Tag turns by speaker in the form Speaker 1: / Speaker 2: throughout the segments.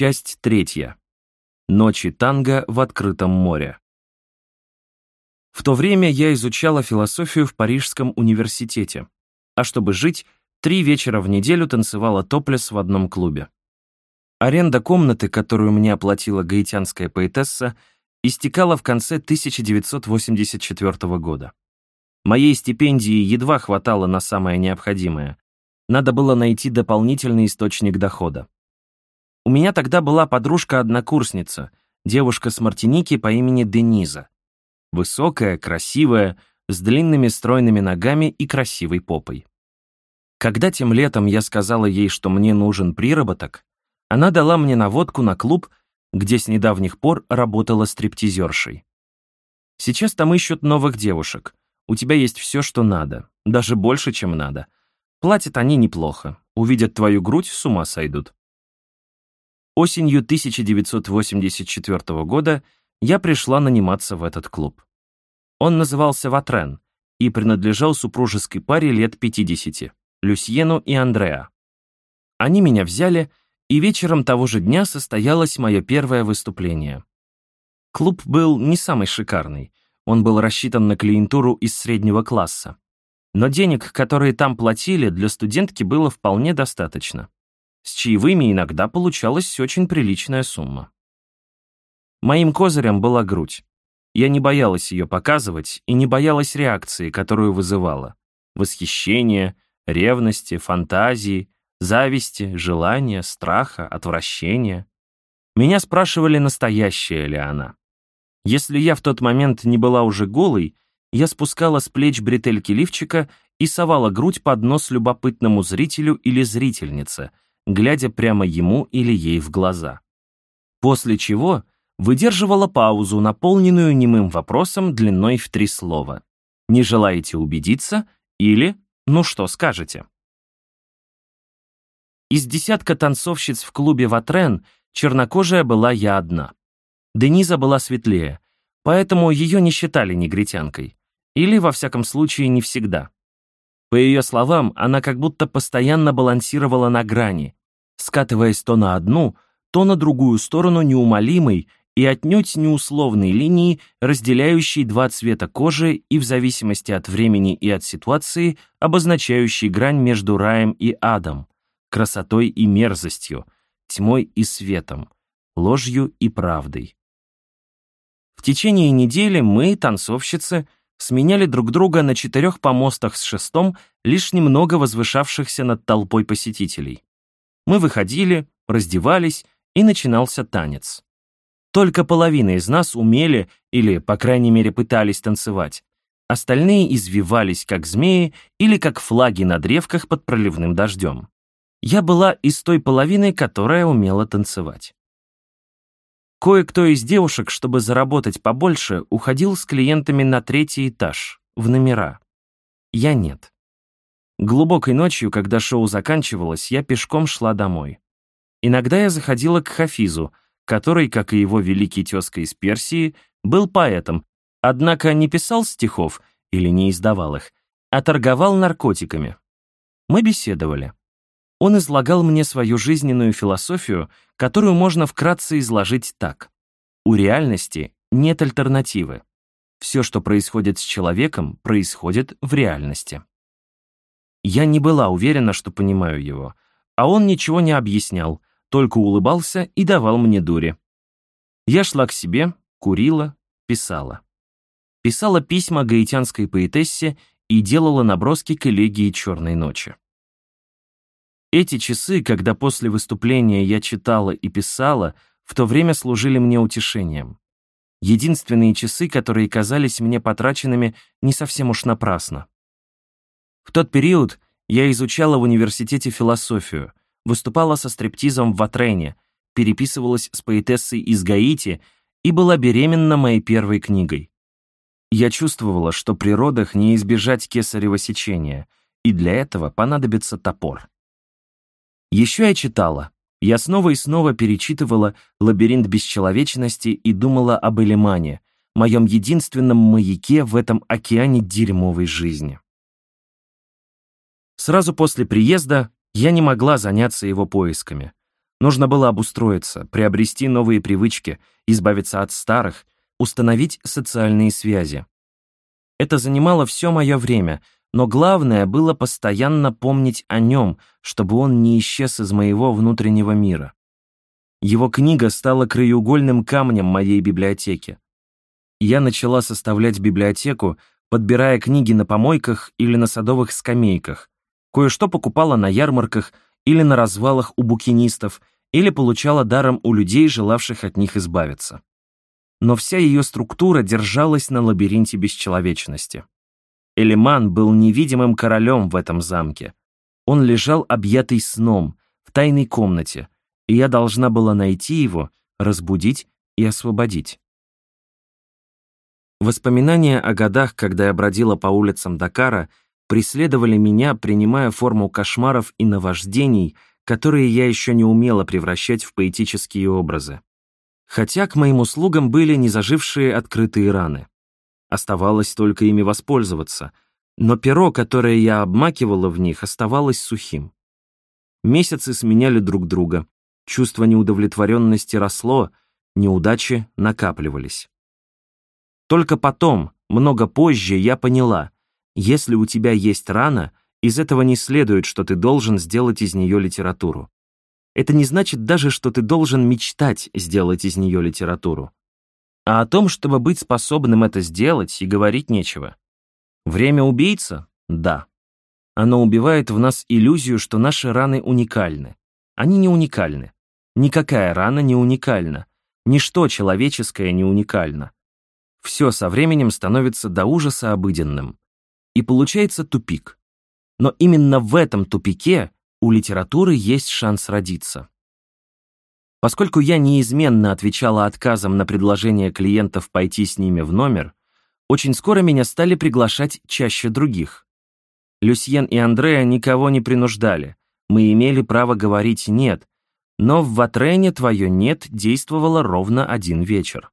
Speaker 1: Часть третья. Ночи танго в открытом море. В то время я изучала философию в Парижском университете, а чтобы жить, три вечера в неделю танцевала топлес в одном клубе. Аренда комнаты, которую мне оплатила гаитянская поэтесса, истекала в конце 1984 года. Моей стипендии едва хватало на самое необходимое. Надо было найти дополнительный источник дохода. У меня тогда была подружка-однокурсница, девушка с Мартиники по имени Дениза. Высокая, красивая, с длинными стройными ногами и красивой попой. Когда тем летом я сказала ей, что мне нужен приработок, она дала мне наводку на клуб, где с недавних пор работала стриптизершей. Сейчас там ищут новых девушек. У тебя есть все, что надо, даже больше, чем надо. Платят они неплохо. Увидят твою грудь, с ума сойдут. Осенью 1984 года я пришла наниматься в этот клуб. Он назывался «Ватрен» и принадлежал супружеской паре лет 50, Люсьену и Андреа. Они меня взяли, и вечером того же дня состоялось мое первое выступление. Клуб был не самый шикарный, он был рассчитан на клиентуру из среднего класса. Но денег, которые там платили, для студентки было вполне достаточно. С чаевыми иногда получалась очень приличная сумма. Моим козырем была грудь. Я не боялась ее показывать и не боялась реакции, которую вызывала. Восхищение, ревности, фантазии, зависти, желания, страха, отвращения. Меня спрашивали, настоящая ли она. Если я в тот момент не была уже голой, я спускала с плеч бретельки лифчика и совала грудь под нос любопытному зрителю или зрительнице — глядя прямо ему или ей в глаза. После чего выдерживала паузу, наполненную немым вопросом длиной в три слова. «Не желаете убедиться?» или «Ну что скажете?» Из десятка танцовщиц в клубе «Ватрен» чернокожая была я одна. Дениза была светлее, поэтому ее не считали негритянкой. Или, во всяком случае, не всегда. По ее словам, она как будто постоянно балансировала на грани, скатываясь то на одну, то на другую сторону неумолимой и отнюдь неусловной линии, разделяющей два цвета кожи и в зависимости от времени и от ситуации, обозначающей грань между раем и адом, красотой и мерзостью, тьмой и светом, ложью и правдой. В течение недели мы, танцовщицы, сменяли друг друга на четырех помостах с шестом, лишь немного возвышавшихся над толпой посетителей. Мы выходили, раздевались, и начинался танец. Только половина из нас умели или, по крайней мере, пытались танцевать. Остальные извивались, как змеи или как флаги на древках под проливным дождем. Я была из той половины, которая умела танцевать. Кое-кто из девушек, чтобы заработать побольше, уходил с клиентами на третий этаж, в номера. Я нет. Глубокой ночью, когда шоу заканчивалось, я пешком шла домой. Иногда я заходила к Хафизу, который, как и его великий тезка из Персии, был поэтом, однако не писал стихов или не издавал их, а торговал наркотиками. Мы беседовали. Он излагал мне свою жизненную философию, которую можно вкратце изложить так. У реальности нет альтернативы. Все, что происходит с человеком, происходит в реальности. Я не была уверена, что понимаю его, а он ничего не объяснял, только улыбался и давал мне дури. Я шла к себе, курила, писала. Писала письма гаитянской поэтессе и делала наброски к элегии «Черной ночи». Эти часы, когда после выступления я читала и писала, в то время служили мне утешением. Единственные часы, которые казались мне потраченными не совсем уж напрасно. В тот период я изучала в университете философию, выступала со стриптизом в Атрене, переписывалась с поэтессой из Гаити и была беременна моей первой книгой. Я чувствовала, что при родах не избежать кесарево сечения, и для этого понадобится топор. Еще я читала. Я снова и снова перечитывала «Лабиринт бесчеловечности» и думала об Элимане, моем единственном маяке в этом океане дерьмовой жизни. Сразу после приезда я не могла заняться его поисками. Нужно было обустроиться, приобрести новые привычки, избавиться от старых, установить социальные связи. Это занимало все мое время, но главное было постоянно помнить о нем, чтобы он не исчез из моего внутреннего мира. Его книга стала краеугольным камнем моей библиотеки. Я начала составлять библиотеку, подбирая книги на помойках или на садовых скамейках. Кое-что покупала на ярмарках или на развалах у букинистов, или получала даром у людей, желавших от них избавиться. Но вся ее структура держалась на лабиринте бесчеловечности. Элиман был невидимым королем в этом замке. Он лежал объятый сном, в тайной комнате, и я должна была найти его, разбудить и освободить. Воспоминания о годах, когда я бродила по улицам Дакара, преследовали меня, принимая форму кошмаров и наваждений, которые я еще не умела превращать в поэтические образы. Хотя к моим услугам были незажившие открытые раны. Оставалось только ими воспользоваться, но перо, которое я обмакивала в них, оставалось сухим. Месяцы сменяли друг друга, чувство неудовлетворенности росло, неудачи накапливались. Только потом, много позже, я поняла, если у тебя есть рана, из этого не следует, что ты должен сделать из нее литературу. Это не значит даже, что ты должен мечтать сделать из нее литературу. А о том, чтобы быть способным это сделать, и говорить нечего. Время убийца? Да. Оно убивает в нас иллюзию, что наши раны уникальны. Они не уникальны. Никакая рана не уникальна. Ничто человеческое не уникально. Все со временем становится до ужаса обыденным. И получается тупик. Но именно в этом тупике у литературы есть шанс родиться. Поскольку я неизменно отвечала отказом на предложение клиентов пойти с ними в номер, очень скоро меня стали приглашать чаще других. Люсьен и Андреа никого не принуждали. Мы имели право говорить «нет», но в Ватрене твое «нет» действовало ровно один вечер.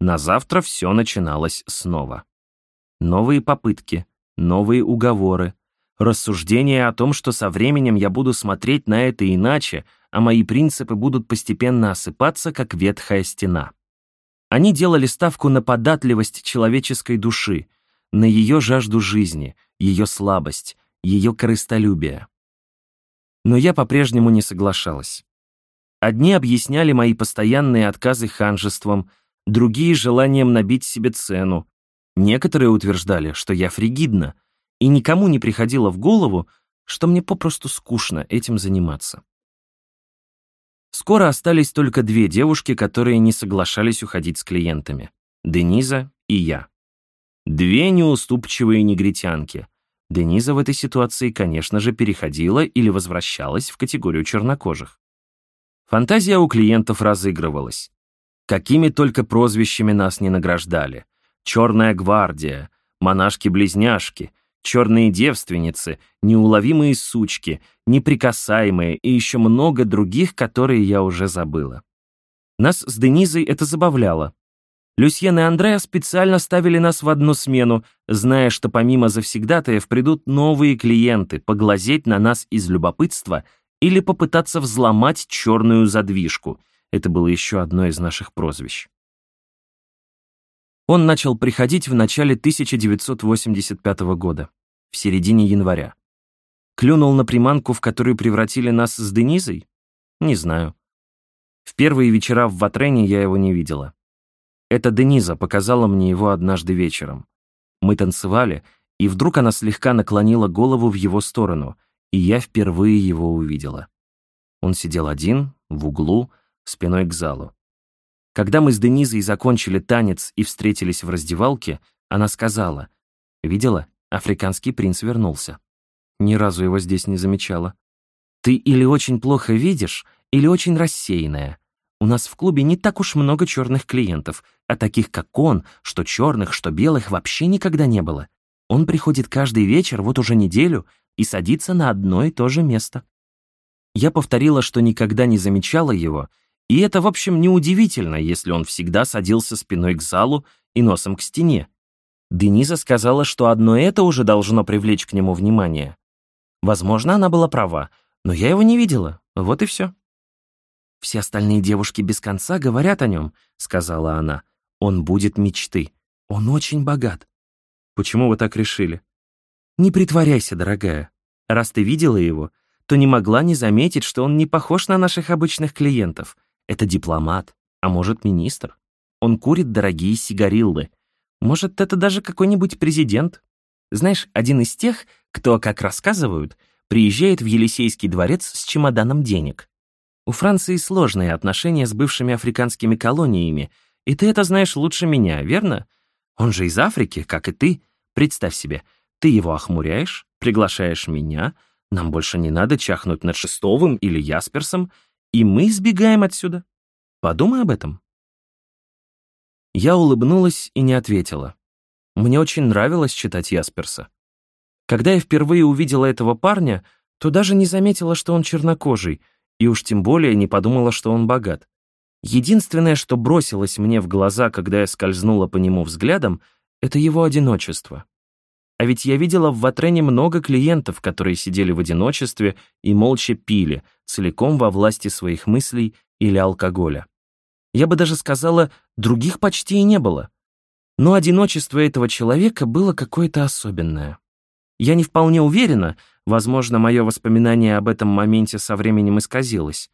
Speaker 1: На завтра все начиналось снова. Новые попытки, новые уговоры, рассуждения о том, что со временем я буду смотреть на это иначе, а мои принципы будут постепенно осыпаться, как ветхая стена. Они делали ставку на податливость человеческой души, на ее жажду жизни, ее слабость, ее корыстолюбие. Но я по-прежнему не соглашалась. Одни объясняли мои постоянные отказы ханжеством, другие — желанием набить себе цену. Некоторые утверждали, что я фригидна, и никому не приходило в голову, что мне попросту скучно этим заниматься. Скоро остались только две девушки, которые не соглашались уходить с клиентами — Дениза и я. Две неуступчивые негритянки. Дениза в этой ситуации, конечно же, переходила или возвращалась в категорию чернокожих. Фантазия у клиентов разыгрывалась. Какими только прозвищами нас не награждали. «Черная гвардия», «Монашки-близняшки», «Черные девственницы», «Неуловимые сучки», «Неприкасаемые» и еще много других, которые я уже забыла. Нас с Денизой это забавляло. Люсьен и Андреа специально ставили нас в одну смену, зная, что помимо завсегдатаев придут новые клиенты поглазеть на нас из любопытства или попытаться взломать черную задвижку — это было еще одно из наших прозвищ. Он начал приходить в начале 1985 года, в середине января. Клюнул на приманку, в которую превратили нас с Денизой? Не знаю. В первые вечера в Ватрене я его не видела. Это Дениза показала мне его однажды вечером. Мы танцевали, и вдруг она слегка наклонила голову в его сторону, и я впервые его увидела. Он сидел один, в углу, спиной к залу. Когда мы с Денизой закончили танец и встретились в раздевалке, она сказала, «Видела, африканский принц вернулся. Ни разу его здесь не замечала. Ты или очень плохо видишь, или очень рассеянная. У нас в клубе не так уж много черных клиентов, а таких, как он, что черных, что белых, вообще никогда не было. Он приходит каждый вечер, вот уже неделю, и садится на одно и то же место. Я повторила, что никогда не замечала его, и это, в общем, неудивительно, если он всегда садился спиной к залу и носом к стене. Дениза сказала, что одно это уже должно привлечь к нему внимание. Возможно, она была права, но я его не видела, вот и все. «Все остальные девушки без конца говорят о нем», — сказала она. «Он будет мечты. Он очень богат». «Почему вы так решили?» «Не притворяйся, дорогая. Раз ты видела его, то не могла не заметить, что он не похож на наших обычных клиентов. Это дипломат, а может, министр. Он курит дорогие сигариллы. Может, это даже какой-нибудь президент. Знаешь, один из тех, кто, как рассказывают, приезжает в Елисейский дворец с чемоданом денег. У Франции сложные отношения с бывшими африканскими колониями, и ты это знаешь лучше меня, верно? Он же из Африки, как и ты. Представь себе, ты его охмуряешь, приглашаешь меня, нам больше не надо чахнуть над Шестовым или Ясперсом, и мы сбегаем отсюда. Подумай об этом. Я улыбнулась и не ответила. Мне очень нравилось читать Ясперса. Когда я впервые увидела этого парня, то даже не заметила, что он чернокожий, и уж тем более не подумала, что он богат. Единственное, что бросилось мне в глаза, когда я скользнула по нему взглядом, это его одиночество. А ведь я видела в Ватрене много клиентов, которые сидели в одиночестве и молча пили, целиком во власти своих мыслей или алкоголя. Я бы даже сказала, других почти и не было. Но одиночество этого человека было какое-то особенное. Я не вполне уверена, возможно, мое воспоминание об этом моменте со временем исказилось.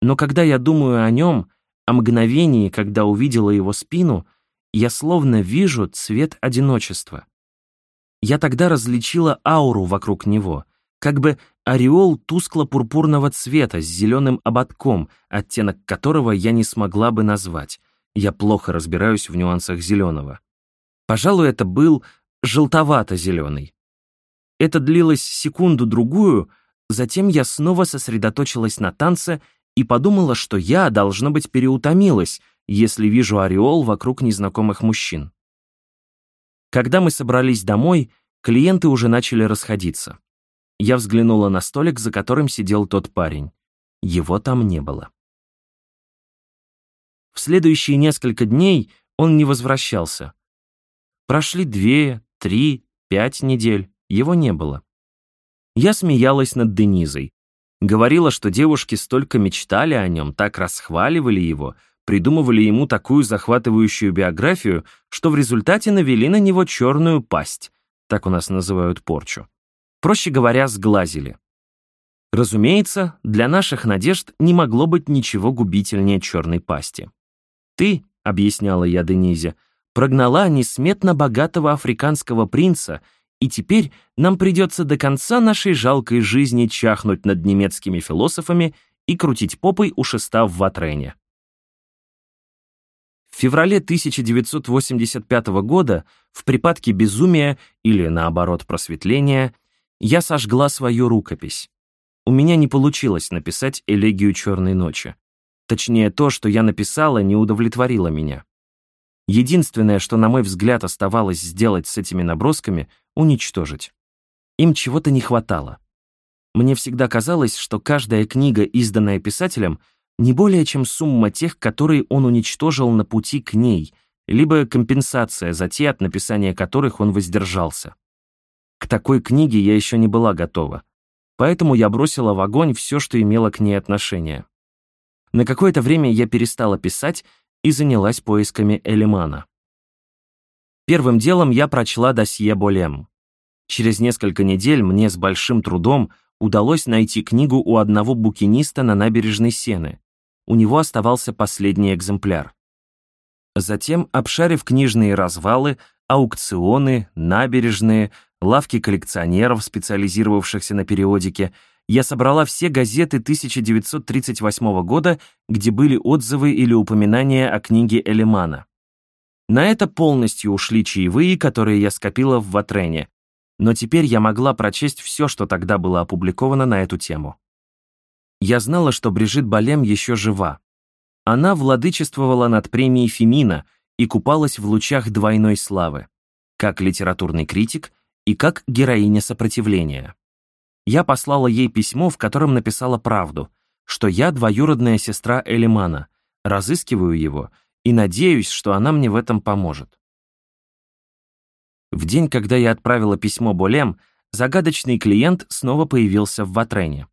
Speaker 1: Но когда я думаю о нем, о мгновении, когда увидела его спину, я словно вижу цвет одиночества. Я тогда различила ауру вокруг него, как бы ореол тускло-пурпурного цвета с зеленым ободком, оттенок которого я не смогла бы назвать. Я плохо разбираюсь в нюансах зеленого. Пожалуй, это был желтовато-зеленый. Это длилось секунду-другую, затем я снова сосредоточилась на танце и подумала, что я, должно быть, переутомилась, если вижу ореол вокруг незнакомых мужчин. Когда мы собрались домой, клиенты уже начали расходиться. Я взглянула на столик, за которым сидел тот парень. Его там не было. В следующие несколько дней он не возвращался. Прошли две, три, пять недель его не было. Я смеялась над Денизой. Говорила, что девушки столько мечтали о нем, так расхваливали его, придумывали ему такую захватывающую биографию, что в результате навели на него черную пасть, так у нас называют порчу. Проще говоря, сглазили. Разумеется, для наших надежд не могло быть ничего губительнее черной пасти. «Ты», — объясняла я Денизе, — прогнала несметно богатого африканского принца — и теперь нам придется до конца нашей жалкой жизни чахнуть над немецкими философами и крутить попой у шеста в Ватрене. В феврале 1985 года, в припадке безумия или, наоборот, просветления, я сожгла свою рукопись. У меня не получилось написать элегию «Черной ночи». Точнее, то, что я написала, не удовлетворило меня. Единственное, что, на мой взгляд, оставалось сделать с этими набросками — уничтожить. Им чего-то не хватало. Мне всегда казалось, что каждая книга, изданная писателем, не более чем сумма тех, которые он уничтожил на пути к ней, либо компенсация за те, от написания которых он воздержался. К такой книге я еще не была готова, поэтому я бросила в огонь все, что имело к ней отношение. На какое-то время я перестала писать и занялась поисками Элимана. Первым делом я прочла досье Болем. Через несколько недель мне с большим трудом удалось найти книгу у одного букиниста на набережной Сены. У него оставался последний экземпляр. Затем, обшарив книжные развалы, аукционы, набережные, лавки коллекционеров, специализировавшихся на периодике, я собрала все газеты 1938 года, где были отзывы или упоминания о книге Элемана. На это полностью ушли чаевые, которые я скопила в Ватрене, но теперь я могла прочесть все, что тогда было опубликовано на эту тему. Я знала, что Брижит Балем еще жива. Она владычествовала над премией Фемина и купалась в лучах двойной славы, как литературный критик и как героиня сопротивления я послала ей письмо, в котором написала правду, что я двоюродная сестра Элимана, разыскиваю его и надеюсь, что она мне в этом поможет. В день, когда я отправила письмо Болем, загадочный клиент снова появился в Ватрене.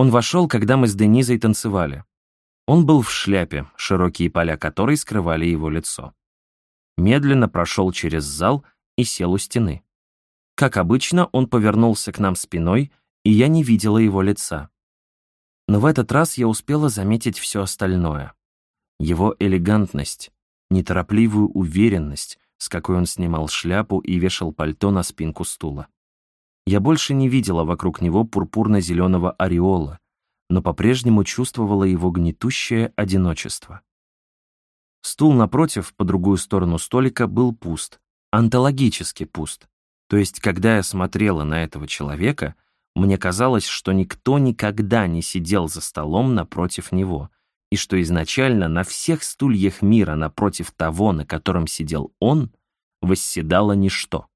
Speaker 1: Он вошел, когда мы с Денизой танцевали. Он был в шляпе, широкие поля которой скрывали его лицо. Медленно прошел через зал и сел у стены. Как обычно, он повернулся к нам спиной, и я не видела его лица. Но в этот раз я успела заметить все остальное. Его элегантность, неторопливую уверенность, с какой он снимал шляпу и вешал пальто на спинку стула. Я больше не видела вокруг него пурпурно-зеленого ореола, но по-прежнему чувствовала его гнетущее одиночество. Стул напротив, по другую сторону столика, был пуст, онтологически пуст. То есть, когда я смотрела на этого человека, мне казалось, что никто никогда не сидел за столом напротив него, и что изначально на всех стульях мира напротив того, на котором сидел он, восседало ничто.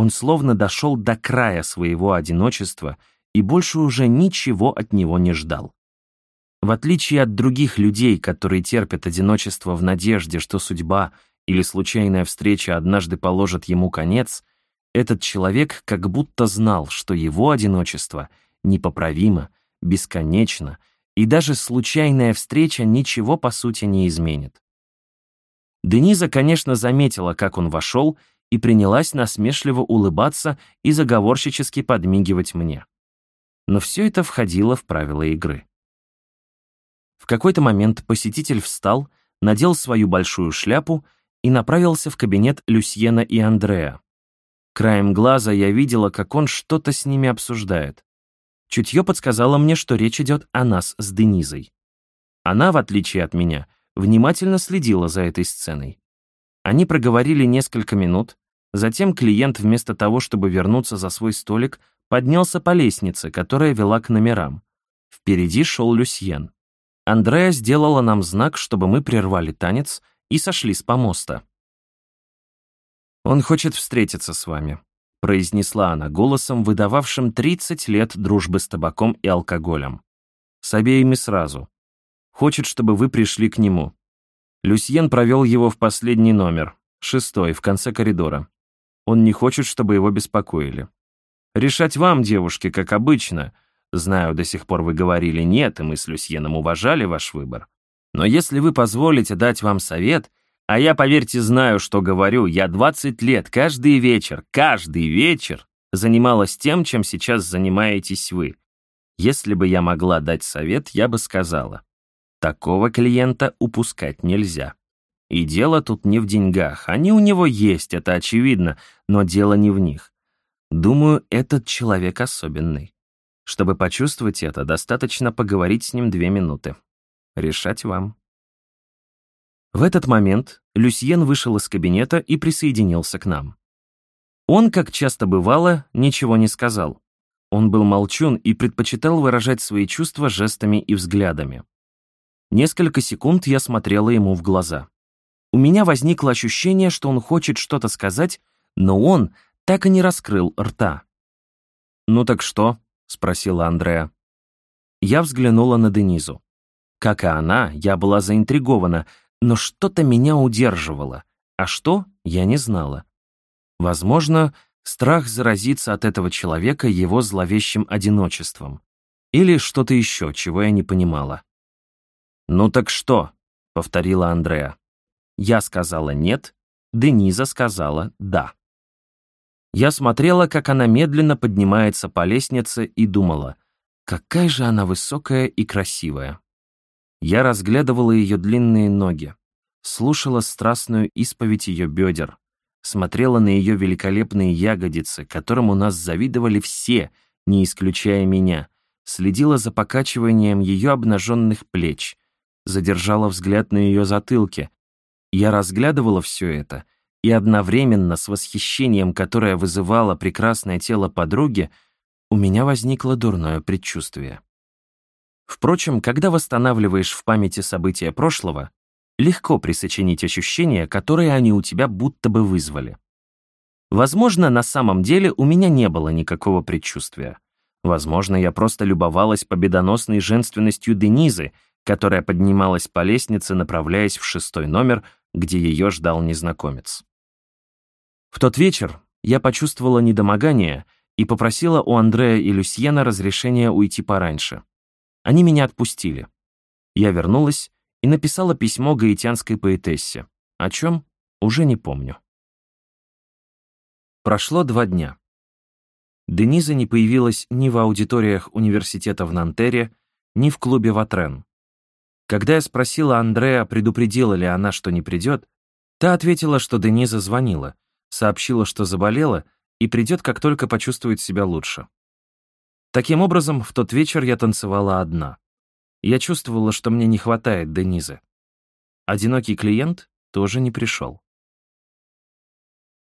Speaker 1: Он словно дошел до края своего одиночества и больше уже ничего от него не ждал. В отличие от других людей, которые терпят одиночество в надежде, что судьба или случайная встреча однажды положит ему конец, этот человек как будто знал, что его одиночество непоправимо, бесконечно, и даже случайная встреча ничего по сути не изменит. Дениза, конечно, заметила, как он вошел, и принялась насмешливо улыбаться и заговорщически подмигивать мне. Но все это входило в правила игры. В какой-то момент посетитель встал, надел свою большую шляпу и направился в кабинет Люсьена и Андрея. Краем глаза я видела, как он что-то с ними обсуждает. Чутье подсказало мне, что речь идет о нас с Денизой. Она, в отличие от меня, внимательно следила за этой сценой. Они проговорили несколько минут, затем клиент вместо того, чтобы вернуться за свой столик, поднялся по лестнице, которая вела к номерам. Впереди шел Люсьен. Андреа сделала нам знак, чтобы мы прервали танец и сошли с помоста. «Он хочет встретиться с вами», — произнесла она голосом, выдававшим 30 лет дружбы с табаком и алкоголем. «С обеими сразу. Хочет, чтобы вы пришли к нему». Люсьен провел его в последний номер, шестой, в конце коридора. Он не хочет, чтобы его беспокоили. Решать вам, девушки, как обычно. Знаю, до сих пор вы говорили «нет», и мы с Люсьеном уважали ваш выбор. Но если вы позволите дать вам совет, а я, поверьте, знаю, что говорю. Я 20 лет, каждый вечер, каждый вечер занималась тем, чем сейчас занимаетесь вы. Если бы я могла дать совет, я бы сказала, такого клиента упускать нельзя. И дело тут не в деньгах. Они у него есть, это очевидно, но дело не в них. Думаю, этот человек особенный. Чтобы почувствовать это, достаточно поговорить с ним две минуты. Решать вам. В этот момент Люсьен вышел из кабинета и присоединился к нам. Он, как часто бывало, ничего не сказал. Он был молчун и предпочитал выражать свои чувства жестами и взглядами. Несколько секунд я смотрела ему в глаза. У меня возникло ощущение, что он хочет что-то сказать, но он так и не раскрыл рта. «Ну так что?» — спросила Андреа. Я взглянула на Денизу. Как и она, я была заинтригована, но что-то меня удерживало, а что, я не знала. Возможно, страх заразиться от этого человека его зловещим одиночеством. Или что-то еще, чего я не понимала. «Ну так что?» — повторила Андреа. Я сказала «нет», Дениза сказала «да». Я смотрела, как она медленно поднимается по лестнице и думала, какая же она высокая и красивая. Я разглядывала ее длинные ноги, слушала страстную исповедь ее бедер, смотрела на ее великолепные ягодицы, которым у нас завидовали все, не исключая меня, следила за покачиванием ее обнаженных плеч, задержала взгляд на ее затылке. Я разглядывала все это, и одновременно с восхищением, которое вызывало прекрасное тело подруги, у меня возникло дурное предчувствие. Впрочем, когда восстанавливаешь в памяти события прошлого, легко присочинить ощущения, которые они у тебя будто бы вызвали. Возможно, на самом деле у меня не было никакого предчувствия. Возможно, я просто любовалась победоносной женственностью Денизы, которая поднималась по лестнице, направляясь в шестой номер, где ее ждал незнакомец. В тот вечер я почувствовала недомогание и попросила у Андрея и Люсьена разрешения уйти пораньше. Они меня отпустили. Я вернулась и написала письмо гаитянской поэтессе. О чем? Уже не помню. Прошло два дня. Дениза не появилась ни в аудиториях университета в Нантере, ни в клубе Ватрен. Когда я спросила Андреа, предупредила ли она, что не придет, та ответила, что Дениза звонила, сообщила, что заболела, и придет, как только почувствует себя лучше. Таким образом, в тот вечер я танцевала одна. Я чувствовала, что мне не хватает Денизы. Одинокий клиент тоже не пришел.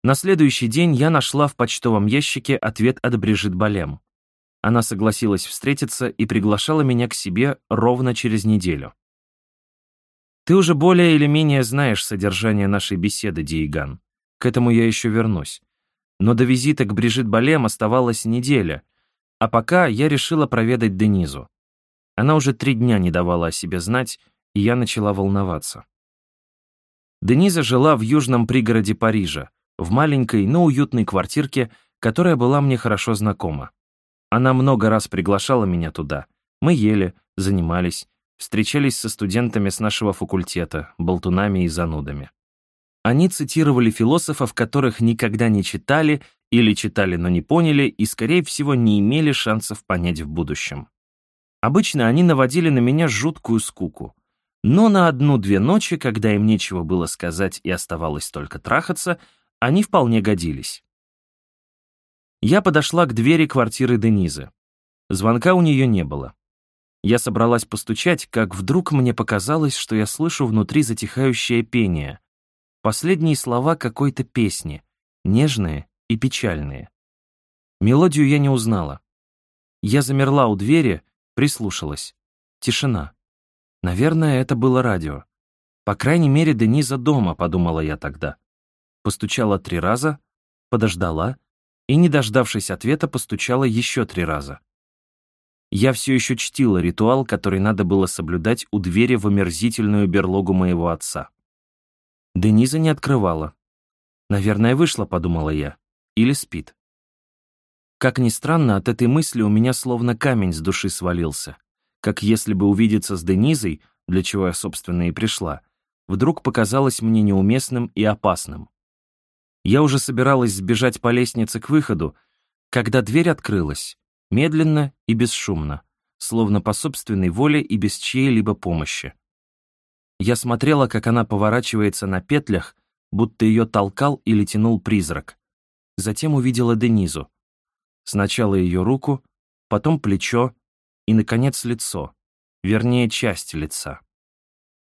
Speaker 1: На следующий день я нашла в почтовом ящике ответ от Брижит Балем. Она согласилась встретиться и приглашала меня к себе ровно через неделю. Ты уже более или менее знаешь содержание нашей беседы, Диеган. К этому я еще вернусь. Но до визита к Брижит Балем оставалась неделя, а пока я решила проведать Денизу. Она уже три дня не давала о себе знать, и я начала волноваться. Дениза жила в южном пригороде Парижа, в маленькой, но уютной квартирке, которая была мне хорошо знакома. Она много раз приглашала меня туда. Мы ели, занимались, встречались со студентами с нашего факультета, болтунами и занудами. Они цитировали философов, которых никогда не читали или читали, но не поняли и, скорее всего, не имели шансов понять в будущем. Обычно они наводили на меня жуткую скуку. Но на одну-две ночи, когда им нечего было сказать и оставалось только трахаться, они вполне годились. Я подошла к двери квартиры Денизы. Звонка у нее не было. Я собралась постучать, как вдруг мне показалось, что я слышу внутри затихающее пение. Последние слова какой-то песни, нежные и печальные. Мелодию я не узнала. Я замерла у двери, прислушалась. Тишина. Наверное, это было радио. По крайней мере, Дениза дома, подумала я тогда. Постучала три раза, подождала и, не дождавшись ответа, постучала еще три раза. Я все еще чтила ритуал, который надо было соблюдать у двери в омерзительную берлогу моего отца. Дениза не открывала. «Наверное, вышла», — подумала я. «Или спит». Как ни странно, от этой мысли у меня словно камень с души свалился. Как если бы увидеться с Денизой, для чего я, собственно, и пришла, вдруг показалось мне неуместным и опасным. Я уже собиралась сбежать по лестнице к выходу, когда дверь открылась, медленно и бесшумно, словно по собственной воле и без чьей-либо помощи. Я смотрела, как она поворачивается на петлях, будто ее толкал или тянул призрак. Затем увидела Денизу. Сначала ее руку, потом плечо и, наконец, лицо, вернее, часть лица.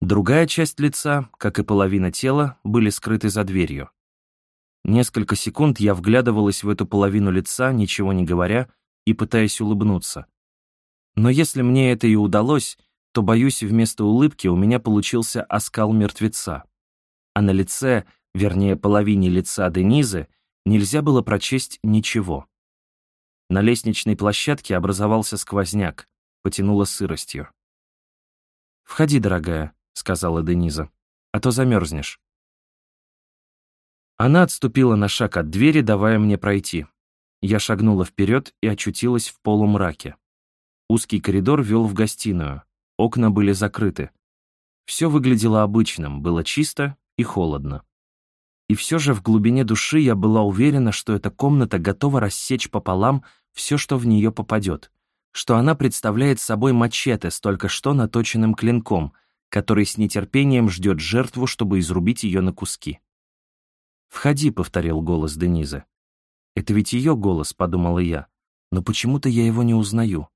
Speaker 1: Другая часть лица, как и половина тела, были скрыты за дверью. Несколько секунд я вглядывалась в эту половину лица, ничего не говоря, и пытаясь улыбнуться. Но если мне это и удалось, то, боюсь, вместо улыбки у меня получился оскал мертвеца. А на лице, вернее, половине лица Денизы, нельзя было прочесть ничего. На лестничной площадке образовался сквозняк, потянуло сыростью. «Входи, дорогая», — сказала Дениза, — «а то замерзнешь». Она отступила на шаг от двери, давая мне пройти. Я шагнула вперед и очутилась в полумраке. Узкий коридор вел в гостиную. Окна были закрыты. Все выглядело обычным, было чисто и холодно. И все же в глубине души я была уверена, что эта комната готова рассечь пополам все, что в нее попадет, что она представляет собой мачете с только что наточенным клинком, который с нетерпением ждет жертву, чтобы изрубить ее на куски. «Входи», — повторил голос Денизы. Это ведь ее голос, подумала я, но почему-то я его не узнаю.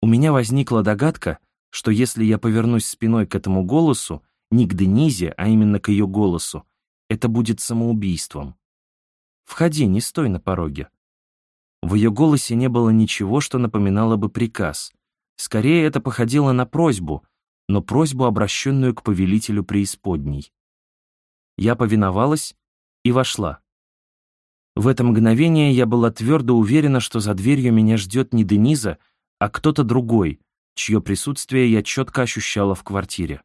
Speaker 1: У меня возникла догадка, что если я повернусь спиной к этому голосу, не к Денизе, а именно к ее голосу, это будет самоубийством. «Входи, не стой на пороге». В ее голосе не было ничего, что напоминало бы приказ. Скорее, это походило на просьбу, но просьбу, обращенную к повелителю преисподней. Я повиновалась и вошла. В это мгновение я была твердо уверена, что за дверью меня ждет не Дениза, а кто-то другой, чье присутствие я четко ощущала в квартире.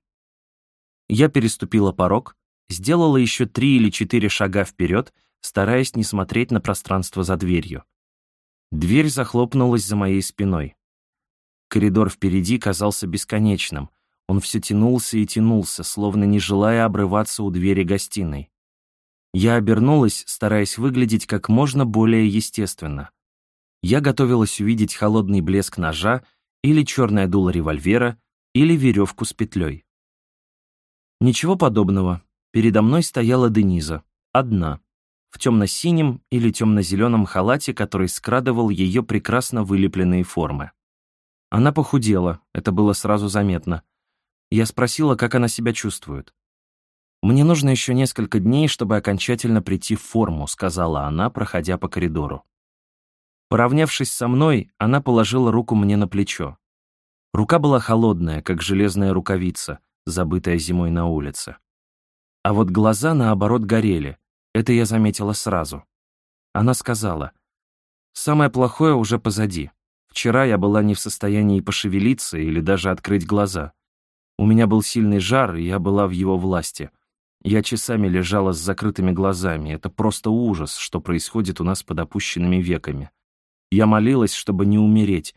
Speaker 1: Я переступила порог, сделала еще три или четыре шага вперед, стараясь не смотреть на пространство за дверью. Дверь захлопнулась за моей спиной. Коридор впереди казался бесконечным. Он все тянулся и тянулся, словно не желая обрываться у двери гостиной. Я обернулась, стараясь выглядеть как можно более естественно. Я готовилась увидеть холодный блеск ножа или черное дуло револьвера, или веревку с петлей. Ничего подобного. Передо мной стояла Дениза. Одна. В темно-синем или темно-зеленом халате, который скрадывал ее прекрасно вылепленные формы. Она похудела, это было сразу заметно. Я спросила, как она себя чувствует. «Мне нужно еще несколько дней, чтобы окончательно прийти в форму», сказала она, проходя по коридору. Поравнявшись со мной, она положила руку мне на плечо. Рука была холодная, как железная рукавица, забытая зимой на улице. А вот глаза, наоборот, горели. Это я заметила сразу. Она сказала, «Самое плохое уже позади. Вчера я была не в состоянии пошевелиться или даже открыть глаза. У меня был сильный жар, и я была в его власти. Я часами лежала с закрытыми глазами. Это просто ужас, что происходит у нас под опущенными веками. Я молилась, чтобы не умереть.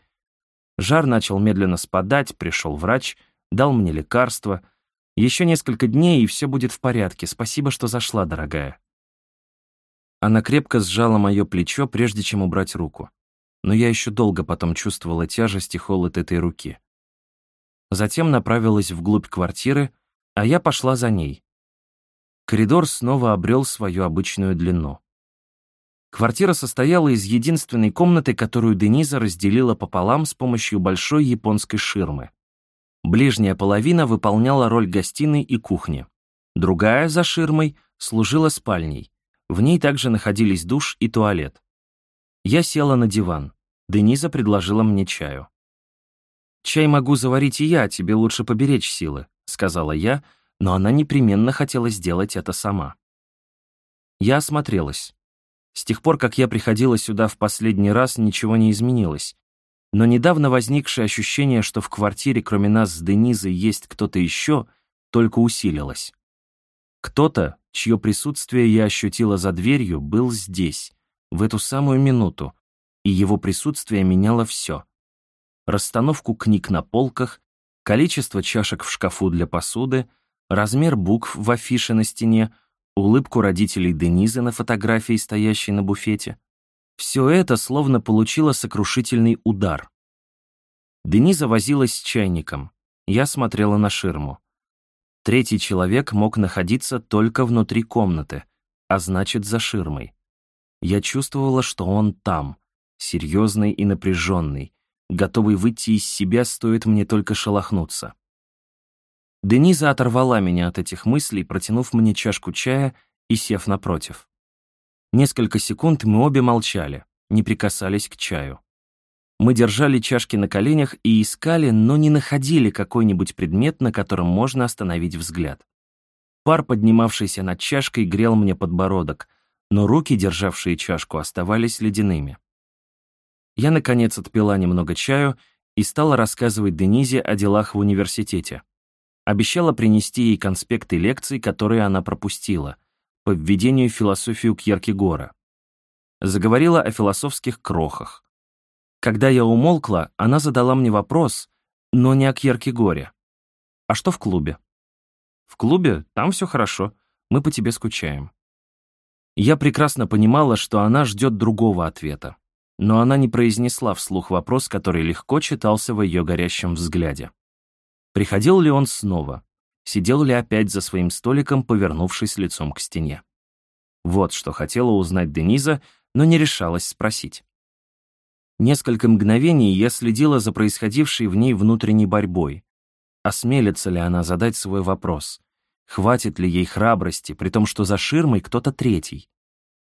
Speaker 1: Жар начал медленно спадать, пришел врач, дал мне лекарство. Еще несколько дней, и все будет в порядке. Спасибо, что зашла, дорогая. Она крепко сжала мое плечо, прежде чем убрать руку. Но я еще долго потом чувствовала тяжесть и холод этой руки затем направилась вглубь квартиры, а я пошла за ней. Коридор снова обрел свою обычную длину. Квартира состояла из единственной комнаты, которую Дениза разделила пополам с помощью большой японской ширмы. Ближняя половина выполняла роль гостиной и кухни. Другая, за ширмой, служила спальней. В ней также находились душ и туалет. Я села на диван. Дениза предложила мне чаю. «Чай могу заварить и я, тебе лучше поберечь силы», — сказала я, но она непременно хотела сделать это сама. Я осмотрелась. С тех пор, как я приходила сюда в последний раз, ничего не изменилось. Но недавно возникшее ощущение, что в квартире кроме нас с Денизой есть кто-то еще, только усилилось. Кто-то, чье присутствие я ощутила за дверью, был здесь, в эту самую минуту, и его присутствие меняло все — расстановку книг на полках, количество чашек в шкафу для посуды, размер букв в афише на стене, улыбку родителей Денизы на фотографии, стоящей на буфете. Все это словно получило сокрушительный удар. Дениза возилась с чайником. Я смотрела на ширму. Третий человек мог находиться только внутри комнаты, а значит, за ширмой. Я чувствовала, что он там, серьезный и напряженный, готовый выйти из себя, стоит мне только шелохнуться. Дениза оторвала меня от этих мыслей, протянув мне чашку чая и сев напротив. Несколько секунд мы обе молчали, не прикасались к чаю. Мы держали чашки на коленях и искали, но не находили какой-нибудь предмет, на котором можно остановить взгляд. Пар, поднимавшийся над чашкой, грел мне подбородок, но руки, державшие чашку, оставались ледяными. Я, наконец, отпила немного чаю и стала рассказывать Денизе о делах в университете. Обещала принести ей конспекты лекций, которые она пропустила, по введению в философию Кьеркегора. Заговорила о философских крохах. Когда я умолкла, она задала мне вопрос, но не о Кьеркегоре. «А что в клубе?» «В клубе? Там все хорошо. Мы по тебе скучаем». Я прекрасно понимала, что она ждет другого ответа но она не произнесла вслух вопрос, который легко читался в ее горящем взгляде. Приходил ли он снова? Сидел ли опять за своим столиком, повернувшись лицом к стене? Вот что хотела узнать Дениза, но не решалась спросить. Несколько мгновений я следила за происходившей в ней внутренней борьбой. Осмелится ли она задать свой вопрос? Хватит ли ей храбрости, при том, что за ширмой кто-то третий?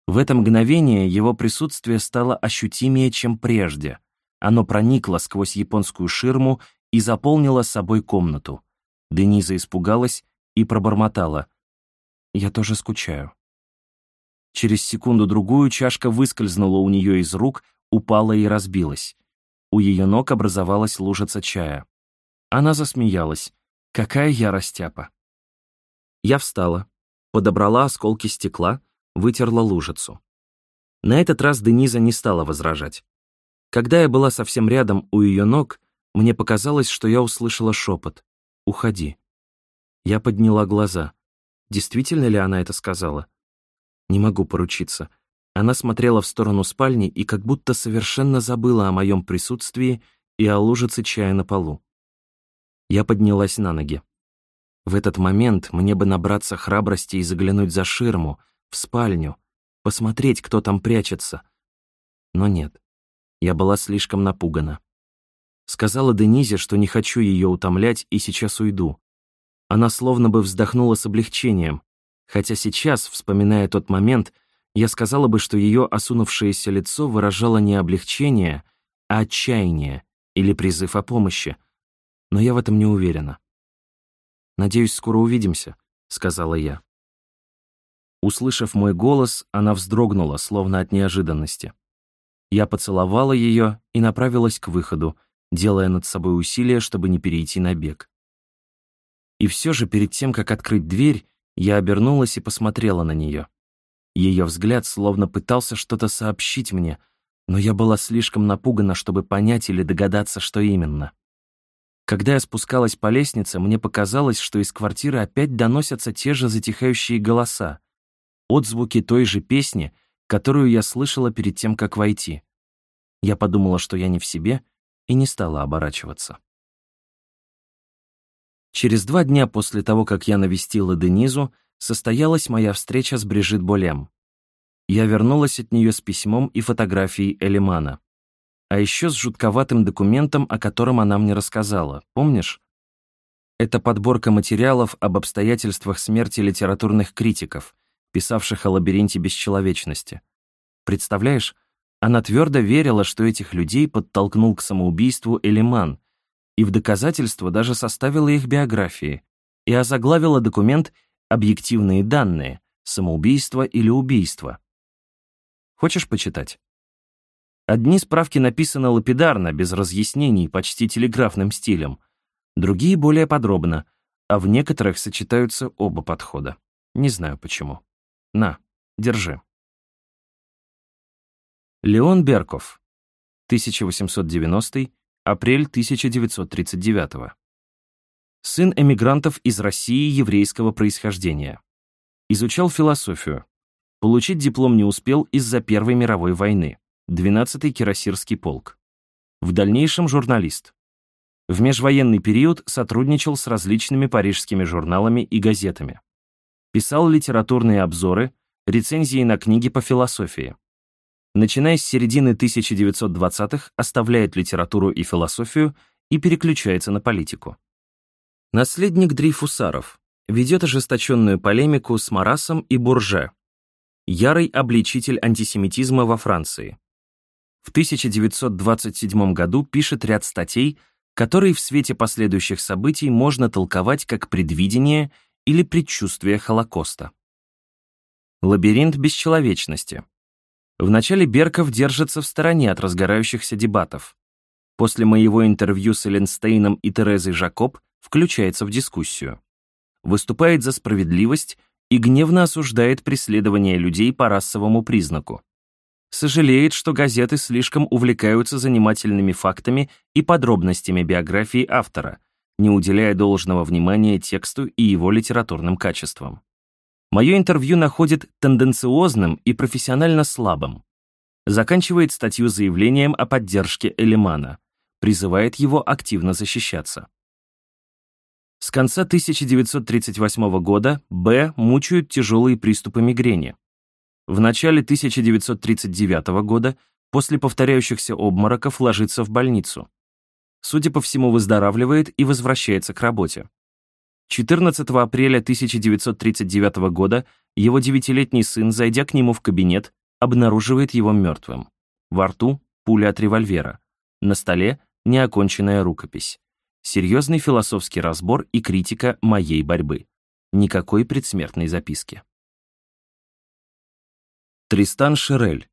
Speaker 1: В это мгновение его присутствие стало ощутимее, чем прежде. Оно проникло сквозь японскую ширму и заполнило собой комнату. Дениза испугалась и пробормотала. «Я тоже скучаю». Через секунду-другую чашка выскользнула у нее из рук, упала и разбилась. У ее ног образовалась лужица чая. Она засмеялась. «Какая я растяпа!» Я встала, подобрала осколки стекла, вытерла лужицу. На этот раз Дениза не стала возражать. Когда я была совсем рядом у ее ног, Мне показалось, что я услышала шепот. «Уходи». Я подняла глаза. Действительно ли она это сказала? Не могу поручиться. Она смотрела в сторону спальни и как будто совершенно забыла о моем присутствии и о лужице чая на полу. Я поднялась на ноги. В этот момент мне бы набраться храбрости и заглянуть за ширму, в спальню, посмотреть, кто там прячется. Но нет, я была слишком напугана. Сказала Денизе, что не хочу ее утомлять и сейчас уйду. Она словно бы вздохнула с облегчением, хотя сейчас, вспоминая тот момент, я сказала бы, что ее осунувшееся лицо выражало не облегчение, а отчаяние или призыв о помощи. Но я в этом не уверена. «Надеюсь, скоро увидимся», — сказала я. Услышав мой голос, она вздрогнула, словно от неожиданности. Я поцеловала ее и направилась к выходу, делая над собой усилие, чтобы не перейти на бег. И все же перед тем, как открыть дверь, я обернулась и посмотрела на нее. Ее взгляд словно пытался что-то сообщить мне, но я была слишком напугана, чтобы понять или догадаться, что именно. Когда я спускалась по лестнице, мне показалось, что из квартиры опять доносятся те же затихающие голоса, отзвуки той же песни, которую я слышала перед тем, как войти. Я подумала, что я не в себе, и не стала оборачиваться. Через два дня после того, как я навестила Денизу, состоялась моя встреча с Брижит Болем. Я вернулась от нее с письмом и фотографией Элимана а еще с жутковатым документом, о котором она мне рассказала. Помнишь? Это подборка материалов об обстоятельствах смерти литературных критиков, писавших о лабиринте бесчеловечности. Представляешь, она твердо верила, что этих людей подтолкнул к самоубийству Элиман, и в доказательство даже составила их биографии, и озаглавила документ «Объективные данные. Самоубийство или убийство». Хочешь почитать? Одни справки написаны лапидарно, без разъяснений, почти телеграфным стилем, другие более подробно, а в некоторых сочетаются оба подхода. Не знаю почему. На, держи. Леон Берков, 1890 апрель 1939 Сын эмигрантов из России еврейского происхождения. Изучал философию. Получить диплом не успел из-за Первой мировой войны. 12-й Кирасирский полк. В дальнейшем журналист. В межвоенный период сотрудничал с различными парижскими журналами и газетами. Писал литературные обзоры, рецензии на книги по философии. Начиная с середины 1920-х оставляет литературу и философию и переключается на политику. Наследник Дрейфусаров ведет ожесточенную полемику с Марасом и Бурже, ярый обличитель антисемитизма во Франции. В 1927 году пишет ряд статей, которые в свете последующих событий можно толковать как предвидение или предчувствие Холокоста. Лабиринт бесчеловечности. Вначале Берков держится в стороне от разгорающихся дебатов. После моего интервью с Эленстейном и Терезой Жакоб включается в дискуссию. Выступает за справедливость и гневно осуждает преследование людей по расовому признаку сожалеет, что газеты слишком увлекаются занимательными фактами и подробностями биографии автора, не уделяя должного внимания тексту и его литературным качествам. Мое интервью находит тенденциозным и профессионально слабым. Заканчивает статью заявлением о поддержке Элимана, призывает его активно защищаться. С конца 1938 года Б мучают тяжелые приступы мигрени. В начале 1939 года после повторяющихся обмороков ложится в больницу. Судя по всему, выздоравливает и возвращается к работе. 14 апреля 1939 года его девятилетний сын, зайдя к нему в кабинет, обнаруживает его мертвым. Во рту пуля от револьвера. На столе неоконченная рукопись. Серьезный философский разбор и критика моей борьбы. Никакой предсмертной записки. Тристан Шерель.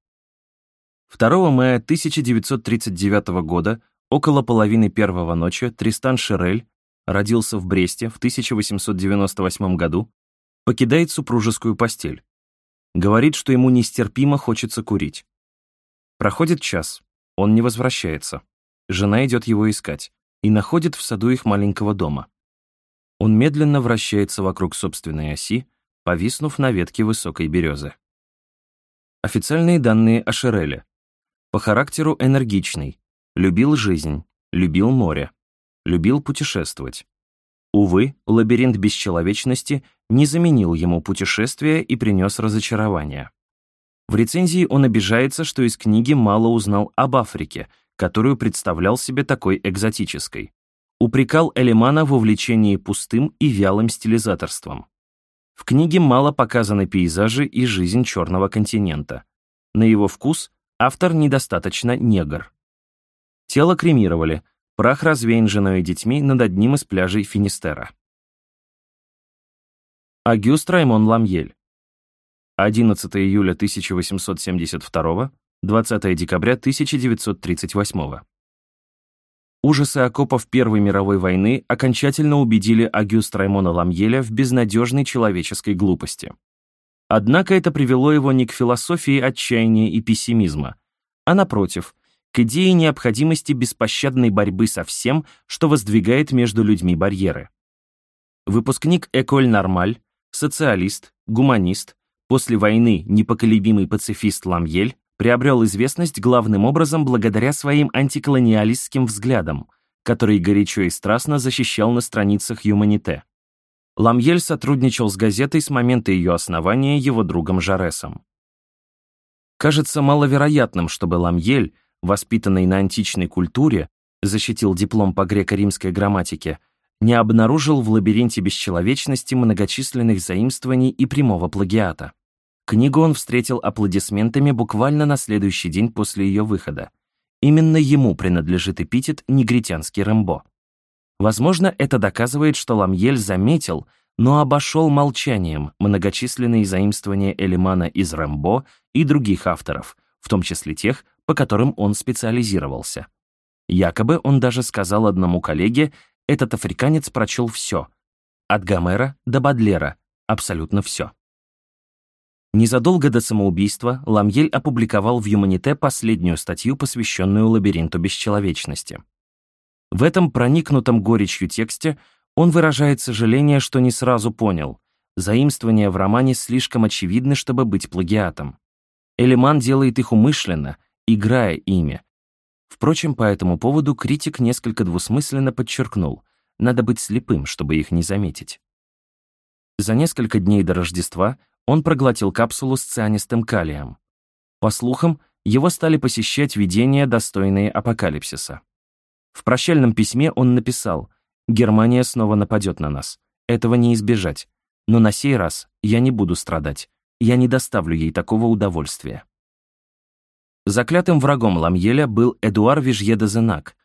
Speaker 1: 2 мая 1939 года, около половины первого ночи, Тристан Шерель родился в Бресте в 1898 году, покидает супружескую постель. Говорит, что ему нестерпимо хочется курить. Проходит час, он не возвращается. Жена идет его искать. и находит в саду их маленького дома. Он медленно вращается вокруг собственной оси, повиснув на ветке высокой березы. Официальные данные о Шереле. По характеру энергичный, любил жизнь, любил море, любил путешествовать. Увы, лабиринт бесчеловечности не заменил ему путешествия и принес разочарование. В рецензии он обижается, что из книги мало узнал об Африке, которую представлял себе такой экзотической. Упрекал Элемана в увлечении пустым и вялым стилизаторством. В книге мало показаны пейзажи и жизнь Черного континента. На его вкус автор недостаточно негр. Тело кремировали, прах развеян женой и детьми над одним из пляжей Финистера. Агюст Раймон Ламьель. 11 июля 1872, 20 декабря 1938. Ужасы окопов Первой мировой войны окончательно убедили Агюст Раймона Ламьеля в безнадежной человеческой глупости. Однако это привело его не к философии отчаяния и пессимизма, а напротив, к идее необходимости беспощадной борьбы со всем, что воздвигает между людьми барьеры. Выпускник Эколь Нормаль, социалист, гуманист, после войны непоколебимый пацифист Ламьель приобрел известность главным образом благодаря своим антиколониалистским взглядам, которые горячо и страстно защищал на страницах «Юманите». Ламьель сотрудничал с газетой с момента ее основания его другом Жаресом. Кажется маловероятным, чтобы Ламьель, воспитанный на античной культуре, защитил диплом по греко-римской грамматике, не обнаружил в лабиринте бесчеловечности многочисленных заимствований и прямого плагиата. Книгу он встретил аплодисментами буквально на следующий день после ее выхода. Именно ему принадлежит эпитет «негритянский Рэмбо». Возможно, это доказывает, что Ламьель заметил, но обошел молчанием многочисленные заимствования Элимана из Рэмбо и других авторов, в том числе тех, по которым он специализировался. Якобы он даже сказал одному коллеге, этот африканец прочел все, от Гомера до Бадлера, абсолютно все. Незадолго до самоубийства Ламьель опубликовал в Юманите последнюю статью, посвященную лабиринту бесчеловечности. В этом проникнутом горечью тексте он выражает сожаление, что не сразу понял. Заимствования в романе слишком очевидны, чтобы быть плагиатом. Элеман делает их умышленно, играя ими. Впрочем, по этому поводу критик несколько двусмысленно подчеркнул, надо быть слепым, чтобы их не заметить. За несколько дней до Рождества он проглотил капсулу с цианистым калием. По слухам, его стали посещать видения, достойные апокалипсиса. В прощальном письме он написал «Германия снова нападет на нас. Этого не избежать. Но на сей раз я не буду страдать. Я не доставлю ей такого удовольствия». Заклятым врагом Ламьеля был Эдуар Вижье де Зенак,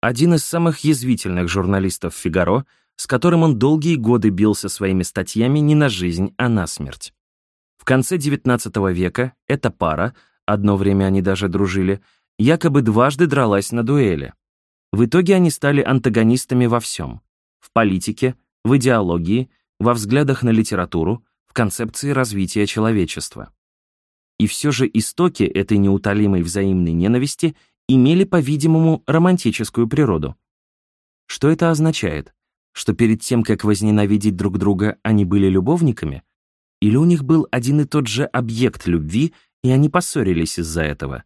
Speaker 1: один из самых язвительных журналистов «Фигаро», с которым он долгие годы бился своими статьями не на жизнь, а на смерть конце XIX века эта пара, одно время они даже дружили, якобы дважды дралась на дуэли. В итоге они стали антагонистами во всем. В политике, в идеологии, во взглядах на литературу, в концепции развития человечества. И все же истоки этой неутолимой взаимной ненависти имели, по-видимому, романтическую природу. Что это означает? Что перед тем, как возненавидеть друг друга, они были любовниками? Или у них был один и тот же объект любви, и они поссорились из-за этого?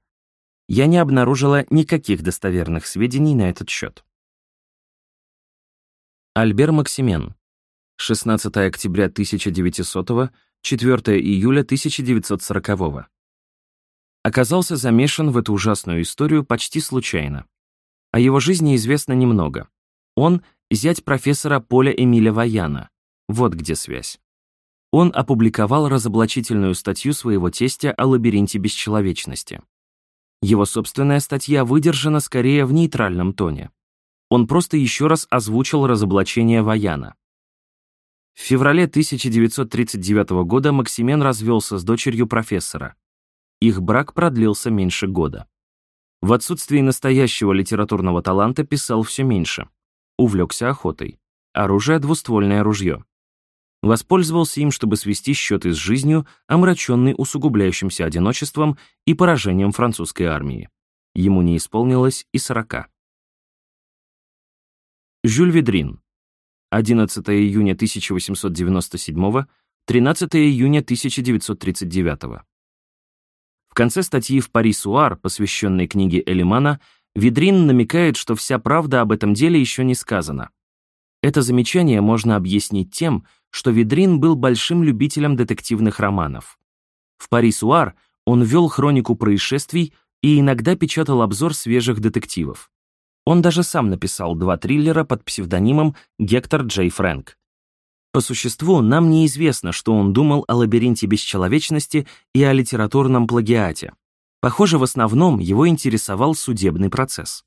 Speaker 1: Я не обнаружила никаких достоверных сведений на этот счет. Альбер Максимен. 16 октября 1900 4 июля 1940 Оказался замешан в эту ужасную историю почти случайно. О его жизни известно немного. Он — зять профессора Поля Эмиля Ваяна. Вот где связь он опубликовал разоблачительную статью своего тестя о лабиринте бесчеловечности. Его собственная статья выдержана скорее в нейтральном тоне. Он просто еще раз озвучил разоблачение Ваяна. В феврале 1939 года Максимен развелся с дочерью профессора. Их брак продлился меньше года. В отсутствии настоящего литературного таланта писал все меньше. Увлекся охотой. Оружие — двуствольное ружье воспользовался им, чтобы свести счеты с жизнью, омраченной усугубляющимся одиночеством и поражением французской армии. Ему не исполнилось и сорока. Жюль Ведрин. 11 июня 1897, 13 июня 1939. В конце статьи в «Пари Суар», посвященной книге Элимана, Ведрин намекает, что вся правда об этом деле еще не сказана. Это замечание можно объяснить тем, что Ведрин был большим любителем детективных романов. В «Пари Суар» он вел хронику происшествий и иногда печатал обзор свежих детективов. Он даже сам написал два триллера под псевдонимом Гектор Джей Фрэнк. По существу, нам неизвестно, что он думал о лабиринте бесчеловечности и о литературном плагиате. Похоже, в основном его интересовал судебный процесс.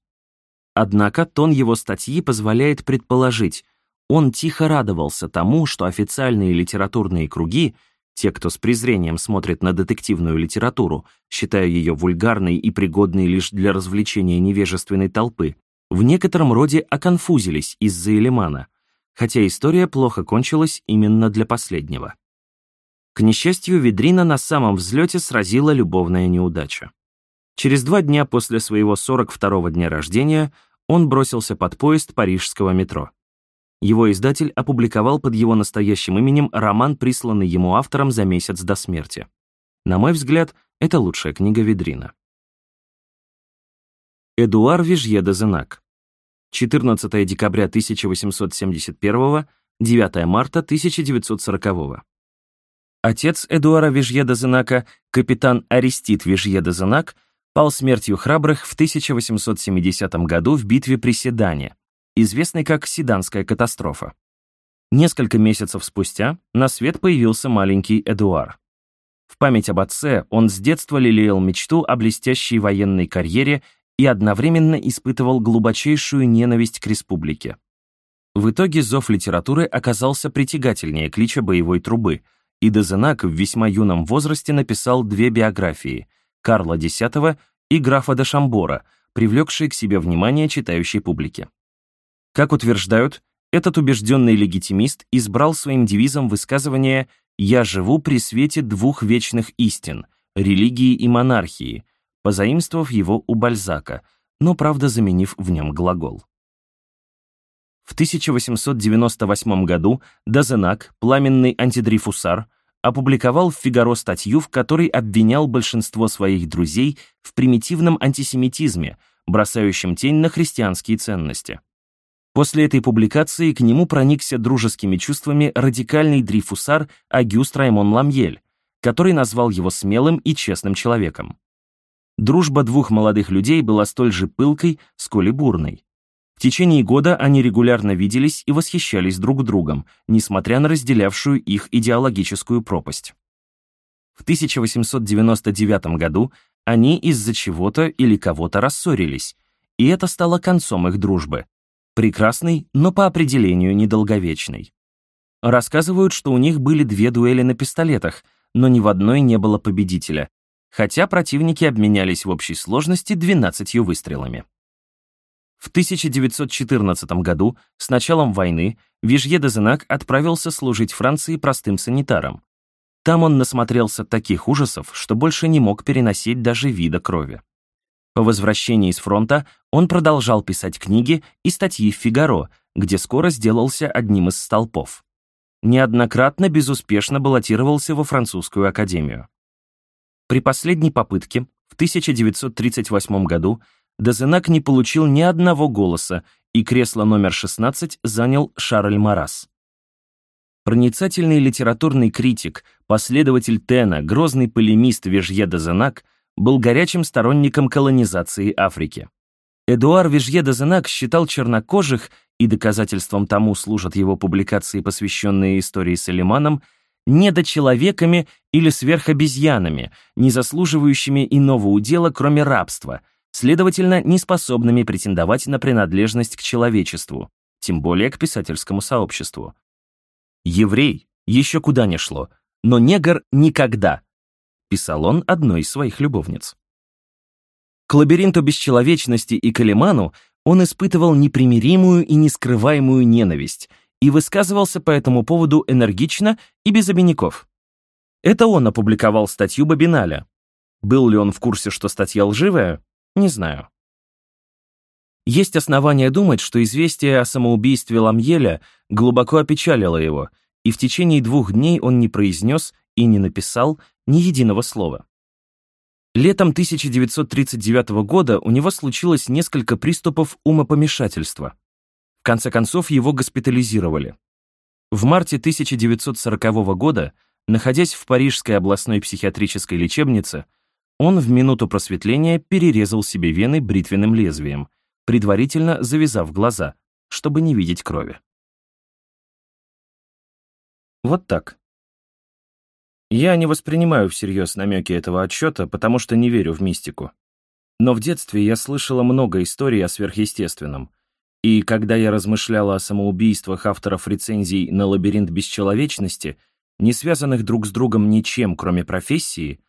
Speaker 1: Однако тон его статьи позволяет предположить, он тихо радовался тому, что официальные литературные круги, те, кто с презрением смотрит на детективную литературу, считая ее вульгарной и пригодной лишь для развлечения невежественной толпы, в некотором роде оконфузились из-за Элемана, хотя история плохо кончилась именно для последнего. К несчастью, Ведрина на самом взлете сразила любовная неудача. Через два дня после своего 42-го дня рождения он бросился под поезд парижского метро. Его издатель опубликовал под его настоящим именем роман, присланный ему автором за месяц до смерти. На мой взгляд, это лучшая книга Ведрина. Эдуар Вижье де Зенак. 14 декабря 1871, 9 марта 1940. Отец Эдуара Вижье де Зенака, капитан Арестит Вижье де Зенак, пал смертью храбрых в 1870 году в битве при Седане, известной как Седанская катастрофа. Несколько месяцев спустя на свет появился маленький Эдуар. В память об отце он с детства лелеял мечту о блестящей военной карьере и одновременно испытывал глубочайшую ненависть к республике. В итоге зов литературы оказался притягательнее клича боевой трубы, и Дезенак в весьма юном возрасте написал две биографии — Карла X и графа де Шамбора, привлекшие к себе внимание читающей публики. Как утверждают, этот убежденный легитимист избрал своим девизом высказывание «Я живу при свете двух вечных истин — религии и монархии», позаимствовав его у Бальзака, но, правда, заменив в нем глагол. В 1898 году Дазенак, пламенный антидрифусар, опубликовал в «Фигаро» статью, в которой обвинял большинство своих друзей в примитивном антисемитизме, бросающем тень на христианские ценности. После этой публикации к нему проникся дружескими чувствами радикальный дрифусар Агюст Раймон Ламьель, который назвал его смелым и честным человеком. Дружба двух молодых людей была столь же пылкой, сколь и бурной. В течение года они регулярно виделись и восхищались друг другом, несмотря на разделявшую их идеологическую пропасть. В 1899 году они из-за чего-то или кого-то рассорились, и это стало концом их дружбы. Прекрасной, но по определению недолговечной. Рассказывают, что у них были две дуэли на пистолетах, но ни в одной не было победителя, хотя противники обменялись в общей сложности 12 выстрелами. В 1914 году, с началом войны, Вижье де Зенак отправился служить Франции простым санитаром. Там он насмотрелся таких ужасов, что больше не мог переносить даже вида крови. По возвращении с фронта он продолжал писать книги и статьи в «Фигаро», где скоро сделался одним из столпов. Неоднократно безуспешно баллотировался во французскую академию. При последней попытке, в 1938 году, Дезенак не получил ни одного голоса, и кресло номер 16 занял Шарль Марас. Проницательный литературный критик, последователь Тена, грозный полемист Вежье Дезенак был горячим сторонником колонизации Африки. Эдуар Вежье Дезенак считал чернокожих, и доказательством тому служат его публикации, посвященные истории с Элиманом, недочеловеками или сверхобезьянами, не заслуживающими иного удела, кроме рабства — следовательно, не способными претендовать на принадлежность к человечеству, тем более к писательскому сообществу. «Еврей» еще куда не шло, но негр никогда, писал он одной из своих любовниц. К лабиринту бесчеловечности и Калиману он испытывал непримиримую и нескрываемую ненависть и высказывался по этому поводу энергично и без обиняков. Это он опубликовал статью Бабиналя. Был ли он в курсе, что статья лживая? Не знаю. Есть основания думать, что известие о самоубийстве Ламьеля глубоко опечалило его, и в течение двух дней он не произнес и не написал ни единого слова. Летом 1939 года у него случилось несколько приступов умопомешательства. В конце концов, его госпитализировали. В марте 1940 года, находясь в Парижской областной психиатрической лечебнице, он в минуту просветления перерезал себе вены бритвенным лезвием, предварительно завязав глаза, чтобы не видеть крови. Вот так. Я не воспринимаю всерьез намеки этого отчета, потому что не верю в мистику. Но в детстве я слышала много историй о сверхъестественном. И когда я размышляла о самоубийствах авторов рецензий на «Лабиринт бесчеловечности», не связанных друг с другом ничем, кроме профессии,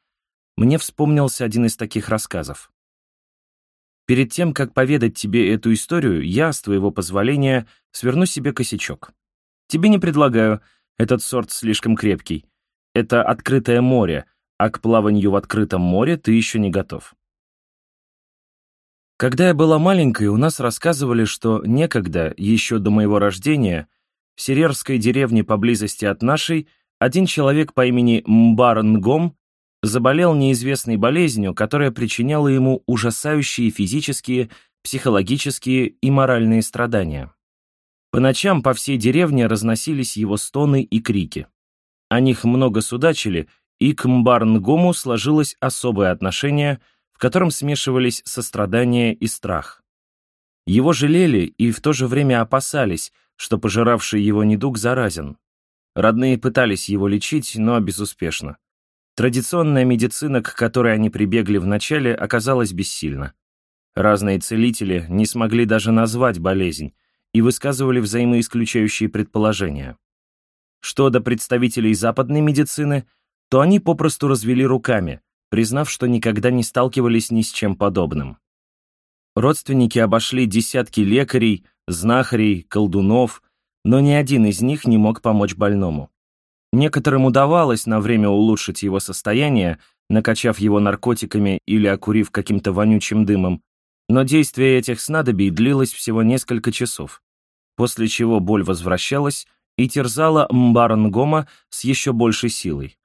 Speaker 1: мне вспомнился один из таких рассказов. Перед тем, как поведать тебе эту историю, я, с твоего позволения, сверну себе косячок. Тебе не предлагаю, этот сорт слишком крепкий. Это открытое море, а к плаванию в открытом море ты еще не готов. Когда я была маленькой, у нас рассказывали, что некогда, еще до моего рождения, в Серерской деревне поблизости от нашей, один человек по имени Мбар Нгом заболел неизвестной болезнью, которая причиняла ему ужасающие физические, психологические и моральные страдания. По ночам по всей деревне разносились его стоны и крики. О них много судачили, и к Мбарнгому сложилось особое отношение, в котором смешивались сострадание и страх. Его жалели и в то же время опасались, что пожиравший его недуг заразен. Родные пытались его лечить, но безуспешно. Традиционная медицина, к которой они прибегли вначале, оказалась бессильна. Разные целители не смогли даже назвать болезнь и высказывали взаимоисключающие предположения. Что до представителей западной медицины, то они попросту развели руками, признав, что никогда не сталкивались ни с чем подобным. Родственники обошли десятки лекарей, знахарей, колдунов, но ни один из них не мог помочь больному. Некоторым удавалось на время улучшить его состояние, накачав его наркотиками или окурив каким-то вонючим дымом, но действие этих снадобий длилось всего несколько часов, после чего боль возвращалась, и терзала Мбарангома с еще большей силой.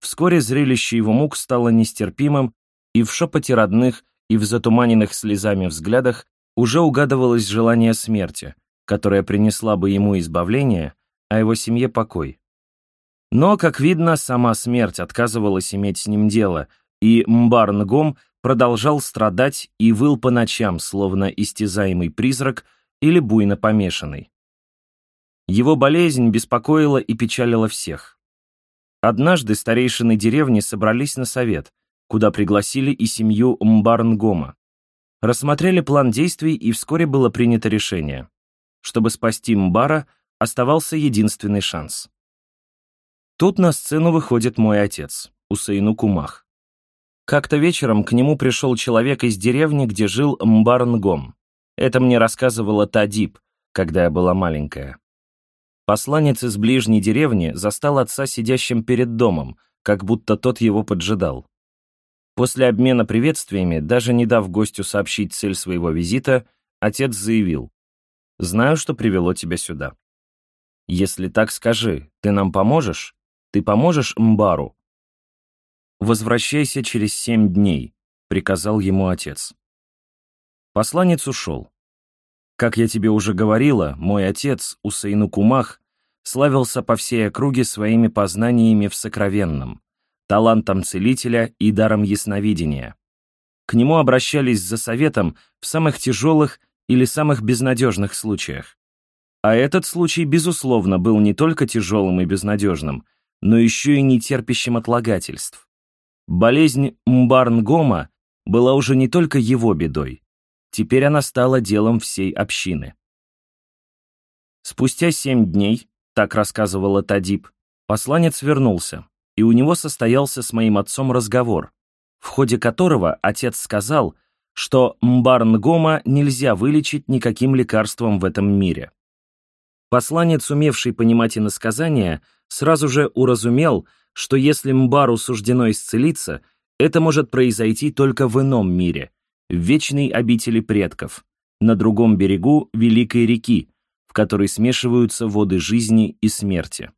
Speaker 1: Вскоре зрелище его мук стало нестерпимым, и в шепоте родных, и в затуманенных слезами взглядах уже угадывалось желание смерти, которая принесла бы ему избавление, а его семье покой. Но, как видно, сама смерть отказывалась иметь с ним дело, и Мбарнгом продолжал страдать и выл по ночам, словно истязаемый призрак или буйно помешанный. Его болезнь беспокоила и печалила всех. Однажды старейшины деревни собрались на совет, куда пригласили и семью Мбарнгома. Рассмотрели план действий, и вскоре было принято решение. Чтобы спасти Мбара, оставался единственный шанс. Тут на сцену выходит мой отец, Усейну Кумах. Как-то вечером к нему пришел человек из деревни, где жил Мбарнгом. Это мне рассказывала Тадиб, когда я была маленькая. Посланец из ближней деревни застал отца сидящим перед домом, как будто тот его поджидал. После обмена приветствиями, даже не дав гостю сообщить цель своего визита, отец заявил, «Знаю, что привело тебя сюда. Если так скажи, ты нам поможешь? Ты поможешь Мбару?» «Возвращайся через семь дней», — приказал ему отец. Посланец ушел. Как я тебе уже говорила, мой отец, Усейну Кумах, славился по всей округе своими познаниями в сокровенном, талантом целителя и даром ясновидения. К нему обращались за советом в самых тяжелых или самых безнадежных случаях. А этот случай, безусловно, был не только тяжелым и безнадежным, но еще и нетерпящим отлагательств. Болезнь Мбарнгома была уже не только его бедой, Теперь она стала делом всей общины. Спустя семь дней, так рассказывала Тадиб, посланец вернулся, и у него состоялся с моим отцом разговор, в ходе которого отец сказал, что Мбарнгома нельзя вылечить никаким лекарством в этом мире. Посланец, умевший понимать иносказания, сразу же уразумел, что если Мбару суждено исцелиться, это может произойти только в ином мире, в вечной обители предков, на другом берегу Великой реки, в которой смешиваются воды жизни и смерти.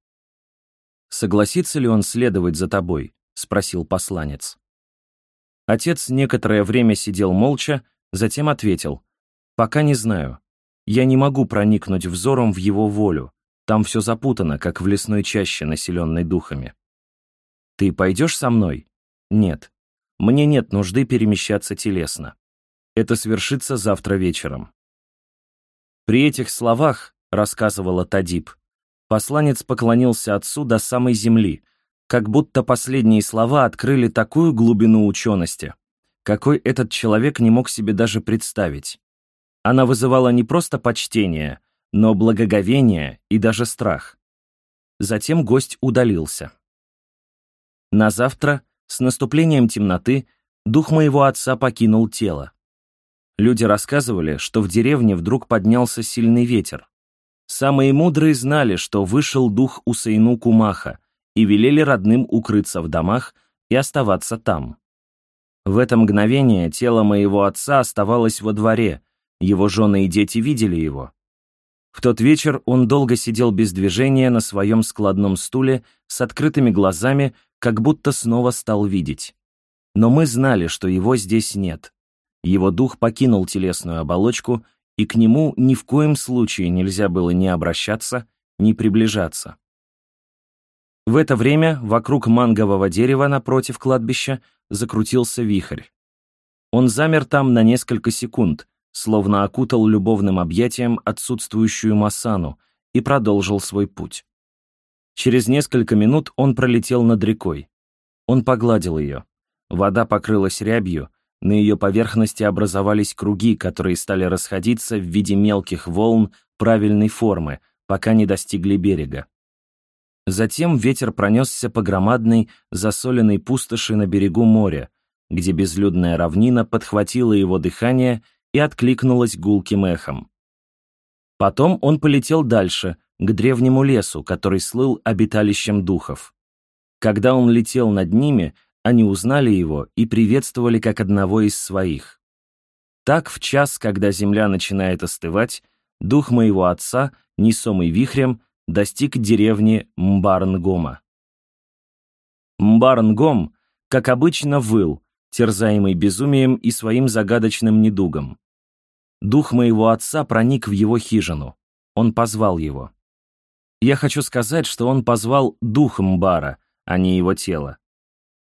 Speaker 1: «Согласится ли он следовать за тобой?» — спросил посланец. Отец некоторое время сидел молча, затем ответил, «Пока не знаю. Я не могу проникнуть взором в его волю. Там все запутано, как в лесной чаще, населенной духами». «Ты пойдешь со мной?» «Нет. Мне нет нужды перемещаться телесно. Это свершится завтра вечером». При этих словах, рассказывала Тадиб, посланец поклонился отцу до самой земли, как будто последние слова открыли такую глубину учености, какой этот человек не мог себе даже представить. Она вызывала не просто почтение, но благоговение и даже страх. Затем гость удалился. На завтра, с наступлением темноты, дух моего отца покинул тело. Люди рассказывали, что в деревне вдруг поднялся сильный ветер. Самые мудрые знали, что вышел дух Усейну Кумаха, и велели родным укрыться в домах и оставаться там. В это мгновение тело моего отца оставалось во дворе, его жены и дети видели его. В тот вечер он долго сидел без движения на своем складном стуле с открытыми глазами, как будто снова стал видеть. Но мы знали, что его здесь нет. Его дух покинул телесную оболочку, и к нему ни в коем случае нельзя было ни обращаться, ни приближаться. В это время вокруг мангового дерева напротив кладбища закрутился вихрь. Он замер там на несколько секунд, словно окутал любовным объятием отсутствующую Масану и продолжил свой путь. Через несколько минут он пролетел над рекой. Он погладил ее. Вода покрылась рябью, на ее поверхности образовались круги, которые стали расходиться в виде мелких волн правильной формы, пока не достигли берега. Затем ветер пронесся по громадной, засоленной пустоши на берегу моря, где безлюдная равнина подхватила его дыхание и откликнулась гулким эхом. Потом он полетел дальше, к древнему лесу, который слыл обиталищем духов. Когда он летел над ними, они узнали его и приветствовали как одного из своих. Так, в час, когда земля начинает остывать, дух моего отца, несомый вихрем, достиг деревни Мбарнгома. Мбарнгом, как обычно, выл, терзаемый безумием и своим загадочным недугом. Дух моего отца проник в его хижину. Он позвал его. Я хочу сказать, что он позвал дух Мбара, а не его тело.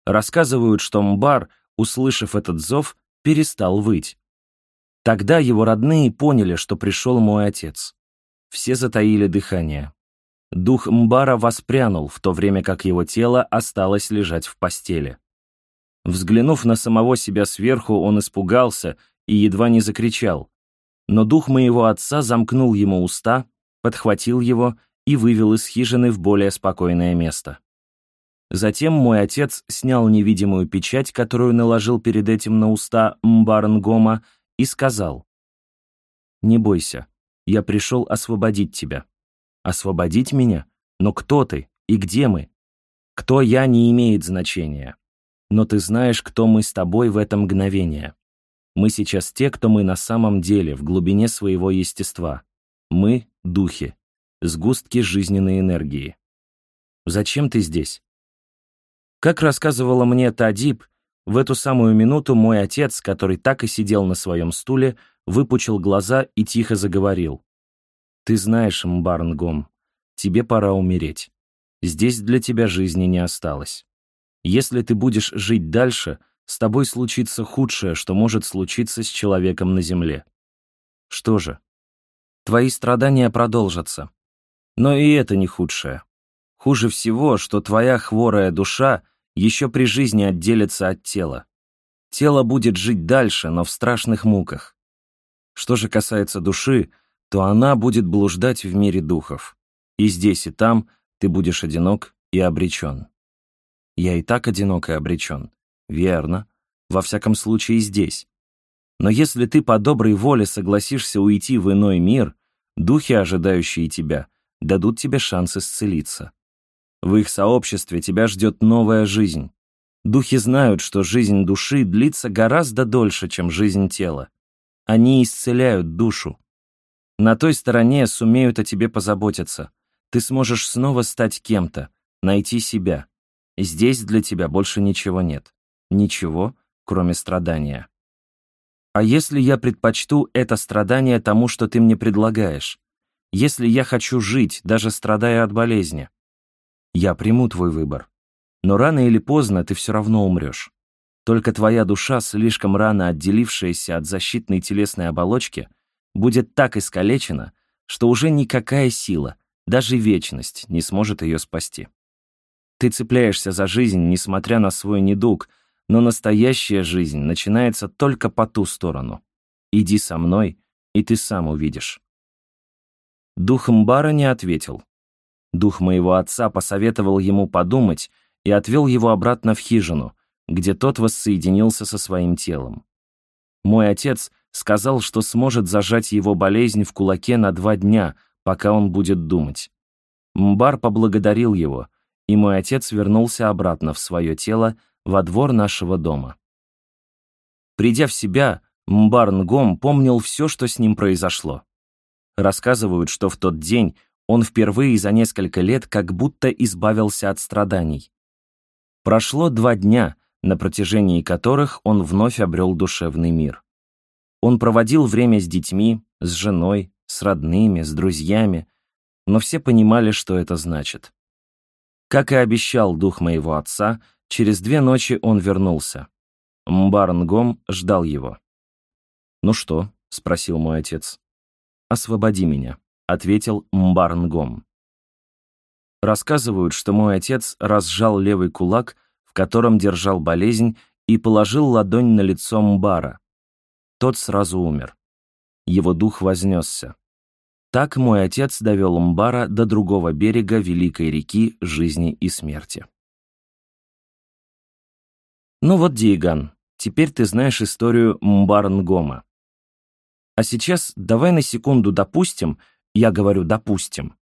Speaker 1: Рассказывают, что Мбар, услышав этот зов, перестал выть. Тогда его родные поняли, что пришел мой отец. Все затаили дыхание. Дух Мбара воспрянул, в то время как его тело осталось лежать в постели. Взглянув на самого себя сверху, он испугался и едва не закричал. Но дух моего отца замкнул ему уста, подхватил его и вывел из хижины в более спокойное место. Затем мой отец снял невидимую печать, которую наложил перед этим на уста Мбарнгома, и сказал, «Не бойся, я пришел освободить тебя». Освободить меня? Но кто ты и где мы? Кто я не имеет значения. Но ты знаешь, кто мы с тобой в это мгновение. Мы сейчас те, кто мы на самом деле, в глубине своего естества. Мы — духи, сгустки жизненной энергии. Зачем ты здесь? Как рассказывала мне Тадиб, в эту самую минуту мой отец, который так и сидел на своем стуле, выпучил глаза и тихо заговорил. Ты знаешь, Мбарнгом, тебе пора умереть. Здесь для тебя жизни не осталось. Если ты будешь жить дальше, с тобой случится худшее, что может случиться с человеком на земле. Что же? Твои страдания продолжатся. Но и это не худшее. Хуже всего, что твоя хворая душа еще при жизни отделится от тела. Тело будет жить дальше, но в страшных муках. Что же касается души, то она будет блуждать в мире духов. И здесь, и там ты будешь одинок и обречен. Я и так одинок и обречен. Верно. Во всяком случае, здесь. Но если ты по доброй воле согласишься уйти в иной мир, духи, ожидающие тебя, дадут тебе шанс исцелиться. В их сообществе тебя ждет новая жизнь. Духи знают, что жизнь души длится гораздо дольше, чем жизнь тела. Они исцеляют душу. На той стороне сумеют о тебе позаботиться. Ты сможешь снова стать кем-то, найти себя. Здесь для тебя больше ничего нет. Ничего, кроме страдания. А если я предпочту это страдание тому, что ты мне предлагаешь? Если я хочу жить, даже страдая от болезни? Я приму твой выбор. Но рано или поздно ты все равно умрешь. Только твоя душа, слишком рано отделившаяся от защитной телесной оболочки, будет так искалечена, что уже никакая сила, даже вечность, не сможет ее спасти. Ты цепляешься за жизнь, несмотря на свой недуг, но настоящая жизнь начинается только по ту сторону. Иди со мной, и ты сам увидишь. Дух Мбара не ответил. Дух моего отца посоветовал ему подумать и отвел его обратно в хижину, где тот воссоединился со своим телом. Мой отец сказал, что сможет зажать его болезнь в кулаке на два дня, пока он будет думать. Мбар поблагодарил его, и мой отец вернулся обратно в свое тело, во двор нашего дома. Придя в себя, Мбар Нгом помнил все, что с ним произошло. Рассказывают, что в тот день он впервые за несколько лет как будто избавился от страданий. Прошло два дня, на протяжении которых он вновь обрел душевный мир. Он проводил время с детьми, с женой, с родными, с друзьями, но все понимали, что это значит. Как и обещал дух моего отца, через две ночи он вернулся. Мбарнгом ждал его. «Ну что?» — спросил мой отец. «Освободи меня», — ответил Мбарнгом. Рассказывают, что мой отец разжал левый кулак, в котором держал болезнь, и положил ладонь на лицо Мбара. Тот сразу умер. Его дух вознесся. Так мой отец довел Мбара до другого берега великой реки жизни и смерти. Ну вот, Диеган, теперь ты знаешь историю Мбарнгома. А сейчас давай на секунду допустим, я говорю допустим,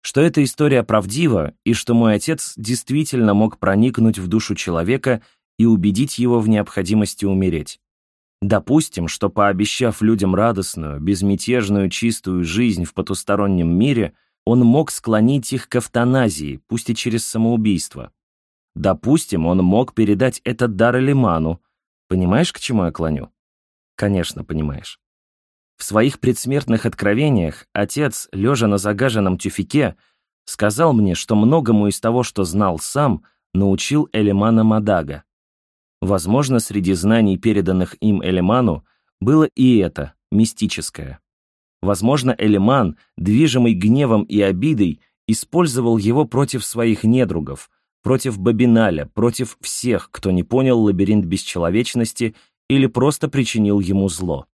Speaker 1: что эта история правдива и что мой отец действительно мог проникнуть в душу человека и убедить его в необходимости умереть. Допустим, что пообещав людям радостную, безмятежную, чистую жизнь в потустороннем мире, он мог склонить их к эвтаназии, пусть и через самоубийство. Допустим, он мог передать этот дар Элиману. Понимаешь, к чему я клоню? Конечно, понимаешь. В своих предсмертных откровениях отец, лежа на загаженном тюфике, сказал мне, что многому из того, что знал сам, научил Элемана Мадага. Возможно, среди знаний, переданных им Элеману, было и это, мистическое. Возможно, Элеман, движимый гневом и обидой, использовал его против своих недругов, против Бабиналя, против всех, кто не понял лабиринт бесчеловечности или просто причинил ему зло.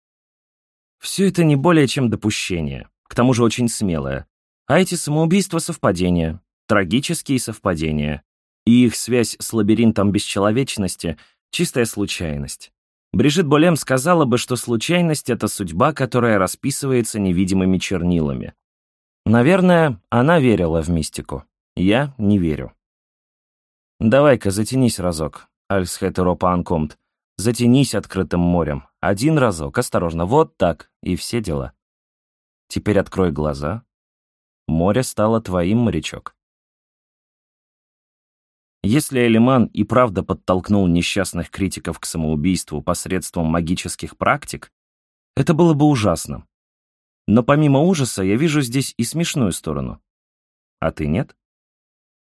Speaker 1: Все это не более чем допущение, к тому же очень смелое. А эти самоубийства — совпадения, трагические совпадения. И их связь с лабиринтом бесчеловечности — чистая случайность. Брижит Болем сказала бы, что случайность — это судьба, которая расписывается невидимыми чернилами. Наверное, она верила в мистику. Я не верю. Давай-ка затянись разок, Альсхетеропа Анкомт. Затянись открытым морем. Один разок, осторожно, вот так, и все дела. Теперь открой глаза. Море стало твоим, морячок. Если Элиман и правда подтолкнул несчастных критиков к самоубийству посредством магических практик, это было бы ужасно. Но помимо ужаса я вижу здесь и смешную сторону. А ты нет?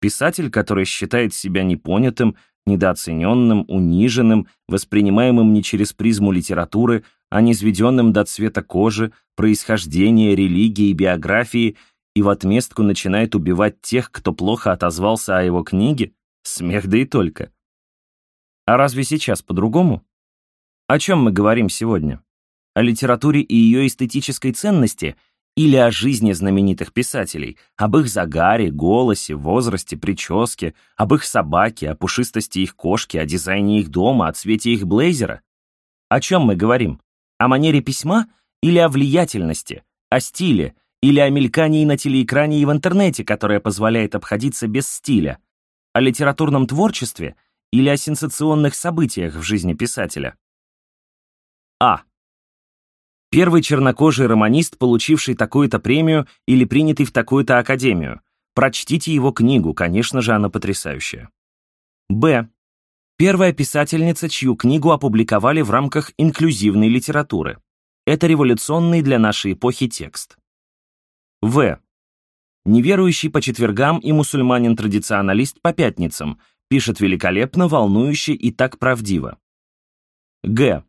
Speaker 1: Писатель, который считает себя непонятым недооцененным, униженным, воспринимаемым не через призму литературы, а низведенным до цвета кожи, происхождения, религии, биографии, и в отместку начинает убивать тех, кто плохо отозвался о его книге? Смех да и только. А разве сейчас по-другому? О чем мы говорим сегодня? О литературе и ее эстетической ценности – или о жизни знаменитых писателей, об их загаре, голосе, возрасте, прическе, об их собаке, о пушистости их кошки, о дизайне их дома, о цвете их блейзера. О чем мы говорим? О манере письма или о влиятельности, о стиле или о мелькании на телеэкране и в интернете, которое позволяет обходиться без стиля, о литературном творчестве или о сенсационных событиях в жизни писателя? А. Первый чернокожий романист, получивший такую-то премию или принятый в такую-то академию. Прочтите его книгу, конечно же, она потрясающая. Б. Первая писательница, чью книгу опубликовали в рамках инклюзивной литературы. Это революционный для нашей эпохи текст. В. Неверующий по четвергам и мусульманин-традиционалист по пятницам, пишет великолепно, волнующе и так правдиво. Г.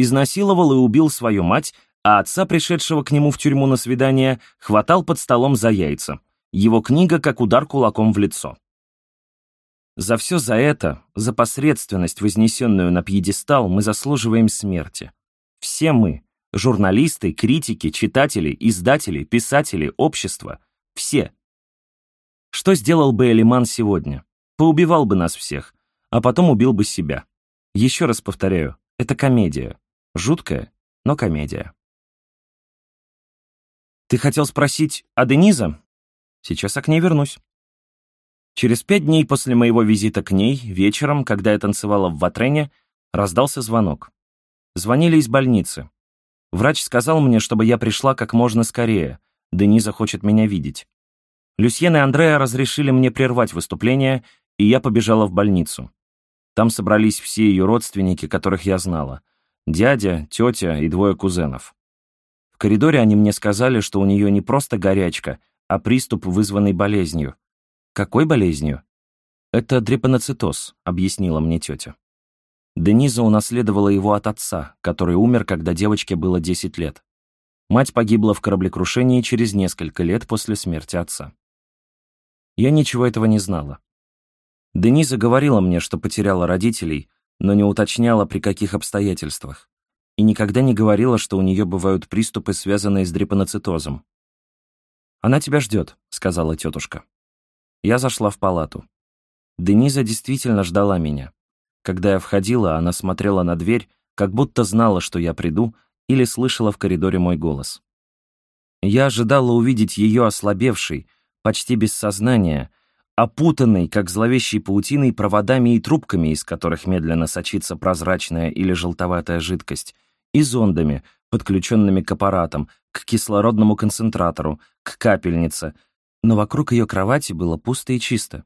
Speaker 1: Изнасиловал и убил свою мать, а отца, пришедшего к нему в тюрьму на свидание, хватал под столом за яйца. Его книга как удар кулаком в лицо. За все за это, за посредственность, вознесенную на пьедестал, мы заслуживаем смерти. Все мы, журналисты, критики, читатели, издатели, писатели, общество, все. Что сделал бы Элиман сегодня? Поубивал бы нас всех, а потом убил бы себя. Еще раз повторяю, это комедия. Жуткая, но комедия. Ты хотел спросить о Дениза? Сейчас я к ней вернусь. Через пять дней после моего визита к ней, вечером, когда я танцевала в Ватрене, раздался звонок. Звонили из больницы. Врач сказал мне, чтобы я пришла как можно скорее. Дениза хочет меня видеть. Люсьен и Андреа разрешили мне прервать выступление, и я побежала в больницу. Там собрались все ее родственники, которых я знала. Дядя, тетя и двое кузенов. В коридоре они мне сказали, что у нее не просто горячка, а приступ, вызванный болезнью. Какой болезнью? Это дрепаноцитоз, объяснила мне тетя. Дениза унаследовала его от отца, который умер, когда девочке было 10 лет. Мать погибла в кораблекрушении через несколько лет после смерти отца. Я ничего этого не знала. Дениза говорила мне, что потеряла родителей, но не уточняла, при каких обстоятельствах, и никогда не говорила, что у нее бывают приступы, связанные с дрепаноцитозом. «Она тебя ждет», — сказала тетушка. Я зашла в палату. Дениза действительно ждала меня. Когда я входила, она смотрела на дверь, как будто знала, что я приду, или слышала в коридоре мой голос. Я ожидала увидеть ее ослабевшей, почти без сознания, опутанной, как зловещей паутиной, проводами и трубками, из которых медленно сочится прозрачная или желтоватая жидкость, и зондами, подключенными к аппаратам, к кислородному концентратору, к капельнице, но вокруг ее кровати было пусто и чисто.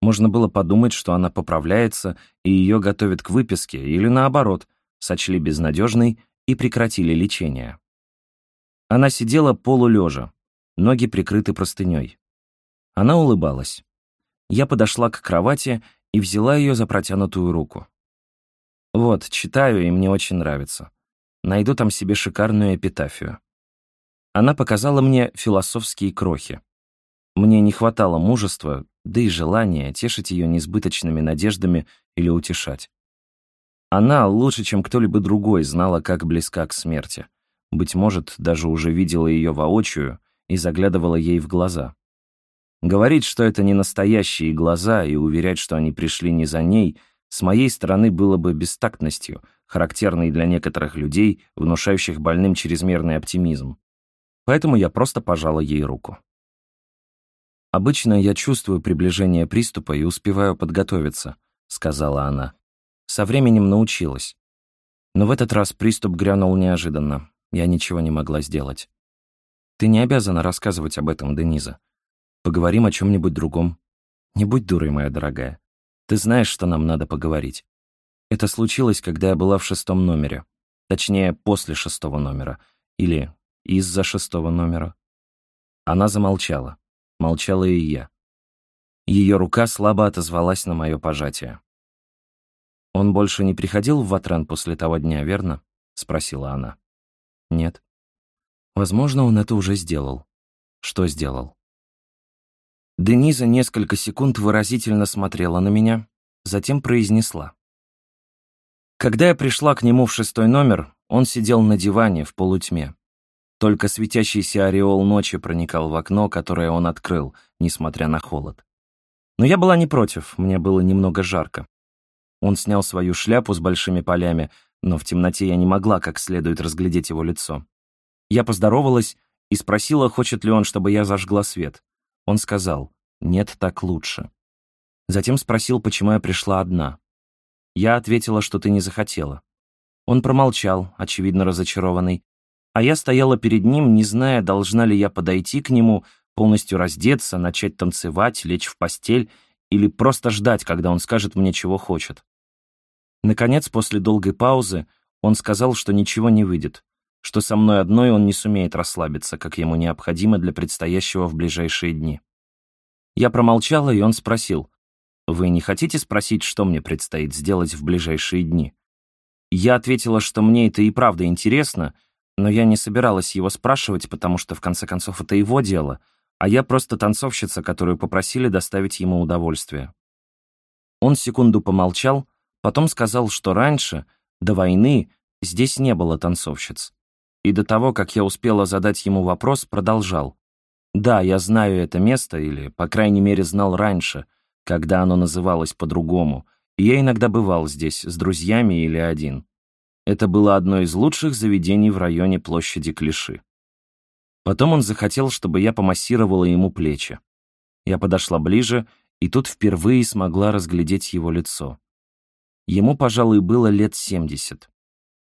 Speaker 1: Можно было подумать, что она поправляется и ее готовят к выписке, или наоборот, сочли безнадежной и прекратили лечение. Она сидела полулежа, ноги прикрыты простыней. Она улыбалась. Я подошла к кровати и взяла ее за протянутую руку. Вот, читаю, и мне очень нравится. Найду там себе шикарную эпитафию. Она показала мне философские крохи. Мне не хватало мужества, да и желания тешить ее несбыточными надеждами или утешать. Она, лучше, чем кто-либо другой, знала, как близка к смерти. Быть может, даже уже видела ее воочию и заглядывала ей в глаза. Говорить, что это не настоящие глаза, и уверять, что они пришли не за ней, с моей стороны было бы бестактностью, характерной для некоторых людей, внушающих больным чрезмерный оптимизм. Поэтому я просто пожала ей руку. «Обычно я чувствую приближение приступа и успеваю подготовиться», — сказала она. Со временем научилась. Но в этот раз приступ грянул неожиданно. Я ничего не могла сделать. Ты не обязана рассказывать об этом, Дениза. Поговорим о чем-нибудь другом. Не будь дурой, моя дорогая. Ты знаешь, что нам надо поговорить. Это случилось, когда я была в шестом номере. Точнее, после шестого номера. Или из-за шестого номера. Она замолчала. Молчала и я. Ее рука слабо отозвалась на мое пожатие. «Он больше не приходил в Ватрен после того дня, верно?» — спросила она. «Нет». «Возможно, он это уже сделал». «Что сделал?» Дениза несколько секунд выразительно смотрела на меня, затем произнесла. Когда я пришла к нему в шестой номер, он сидел на диване в полутьме. Только светящийся ореол ночи проникал в окно, которое он открыл, несмотря на холод. Но я была не против, мне было немного жарко. Он снял свою шляпу с большими полями, но в темноте я не могла как следует разглядеть его лицо. Я поздоровалась и спросила, хочет ли он, чтобы я зажгла свет. Он сказал, нет, так лучше. Затем спросил, почему я пришла одна. Я ответила, что ты не захотела. Он промолчал, очевидно разочарованный, А я стояла перед ним, не зная, должна ли я подойти к нему, полностью раздеться, начать танцевать, лечь в постель или просто ждать, когда он скажет мне, чего хочет. Наконец, после долгой паузы, он сказал, что ничего не выйдет, что со мной одной он не сумеет расслабиться, как ему необходимо для предстоящего в ближайшие дни. Я промолчала, и он спросил, «Вы не хотите спросить, что мне предстоит сделать в ближайшие дни?» Я ответила, что мне это и правда интересно, но я не собиралась его спрашивать, потому что, в конце концов, это его дело, а я просто танцовщица, которую попросили доставить ему удовольствие. Он секунду помолчал, потом сказал, что раньше, до войны, здесь не было танцовщиц. И до того, как я успела задать ему вопрос, продолжал. Да, я знаю это место, или, по крайней мере, знал раньше, когда оно называлось по-другому, и я иногда бывал здесь с друзьями или один. Это было одно из лучших заведений в районе площади Клиши. Потом он захотел, чтобы я помассировала ему плечи. Я подошла ближе, и тут впервые смогла разглядеть его лицо. Ему, пожалуй, было лет семьдесят.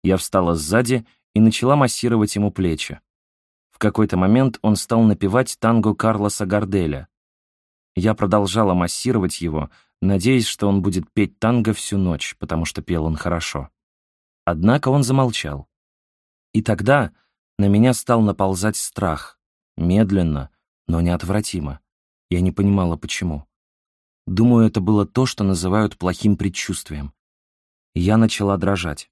Speaker 1: Я встала сзади и начала массировать ему плечи. В какой-то момент он стал напевать танго Карлоса Гарделя. Я продолжала массировать его, надеясь, что он будет петь танго всю ночь, потому что пел он хорошо. Однако он замолчал. И тогда на меня стал наползать страх, медленно, но неотвратимо. Я не понимала, почему. Думаю, это было то, что называют плохим предчувствием. Я начала дрожать.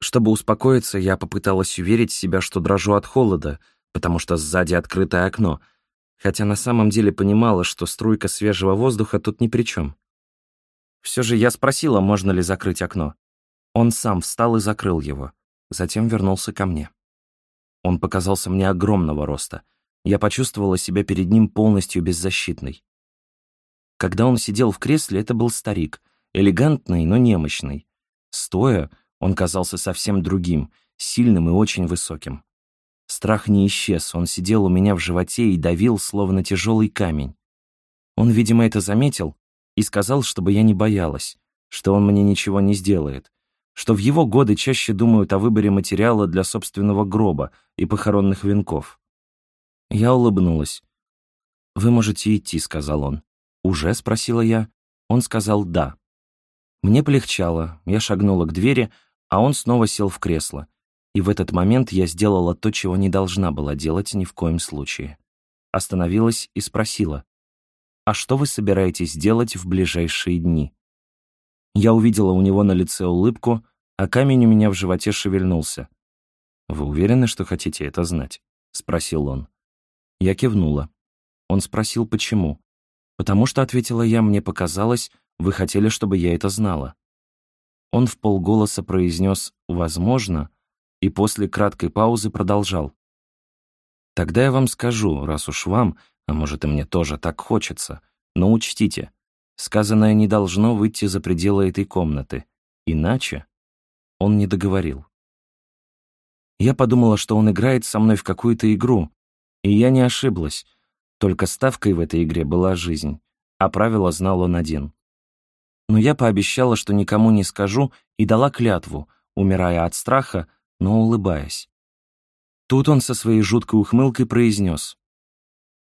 Speaker 1: Чтобы успокоиться, я попыталась уверить себя, что дрожу от холода, потому что сзади открытое окно, хотя на самом деле понимала, что струйка свежего воздуха тут ни при чем. Все же я спросила, можно ли закрыть окно. Он сам встал и закрыл его, затем вернулся ко мне. Он показался мне огромного роста. Я почувствовала себя перед ним полностью беззащитной. Когда он сидел в кресле, это был старик, элегантный, но немощный. Стоя, он казался совсем другим, сильным и очень высоким. Страх не исчез, он сидел у меня в животе и давил, словно тяжелый камень. Он, видимо, это заметил и сказал, чтобы я не боялась, что он мне ничего не сделает, что в его годы чаще думают о выборе материала для собственного гроба и похоронных венков. Я улыбнулась. «Вы можете идти», — сказал он. «Уже?» — спросила я. Он сказал «да». Мне полегчало, я шагнула к двери, а он снова сел в кресло. И в этот момент я сделала то, чего не должна была делать ни в коем случае. Остановилась и спросила, «А что вы собираетесь делать в ближайшие дни?» Я увидела у него на лице улыбку, а камень у меня в животе шевельнулся. «Вы уверены, что хотите это знать?» — спросил он. Я кивнула. Он спросил, почему. «Потому что», — ответила я, — «мне показалось, вы хотели, чтобы я это знала». Он в полголоса произнес «возможно», и после краткой паузы продолжал. «Тогда я вам скажу, раз уж вам, а может и мне тоже так хочется, но учтите, сказанное не должно выйти за пределы этой комнаты, иначе...» Он не договорил. Я подумала, что он играет со мной в какую-то игру, и я не ошиблась, только ставкой в этой игре была жизнь, а правила знал он один. Но я пообещала, что никому не скажу, и дала клятву, умирая от страха, но улыбаясь. Тут он со своей жуткой ухмылкой произнес.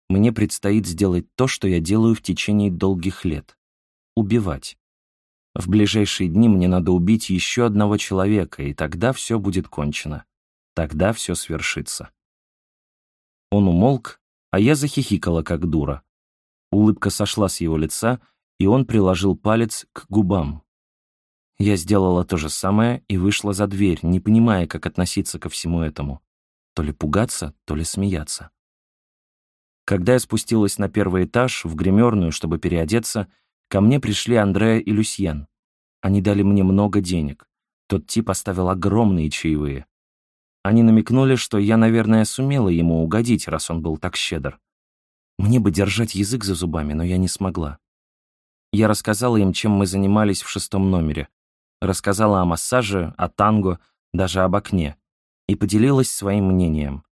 Speaker 1: «Мне предстоит сделать то, что я делаю в течение долгих лет. Убивать. В ближайшие дни мне надо убить еще одного человека, и тогда все будет кончено. Тогда все свершится». Он умолк, а я захихикала, как дура. Улыбка сошла с его лица, и он приложил палец к губам. Я сделала то же самое и вышла за дверь, не понимая, как относиться ко всему этому. То ли пугаться, то ли смеяться. Когда я спустилась на первый этаж, в гримерную, чтобы переодеться, ко мне пришли Андреа и Люсьен. Они дали мне много денег. Тот тип оставил огромные чаевые. Они намекнули, что я, наверное, сумела ему угодить, раз он был так щедр. Мне бы держать язык за зубами, но я не смогла. Я рассказала им, чем мы занимались в шестом номере, рассказала о массаже, о танго, даже об окне, и поделилась своим мнением.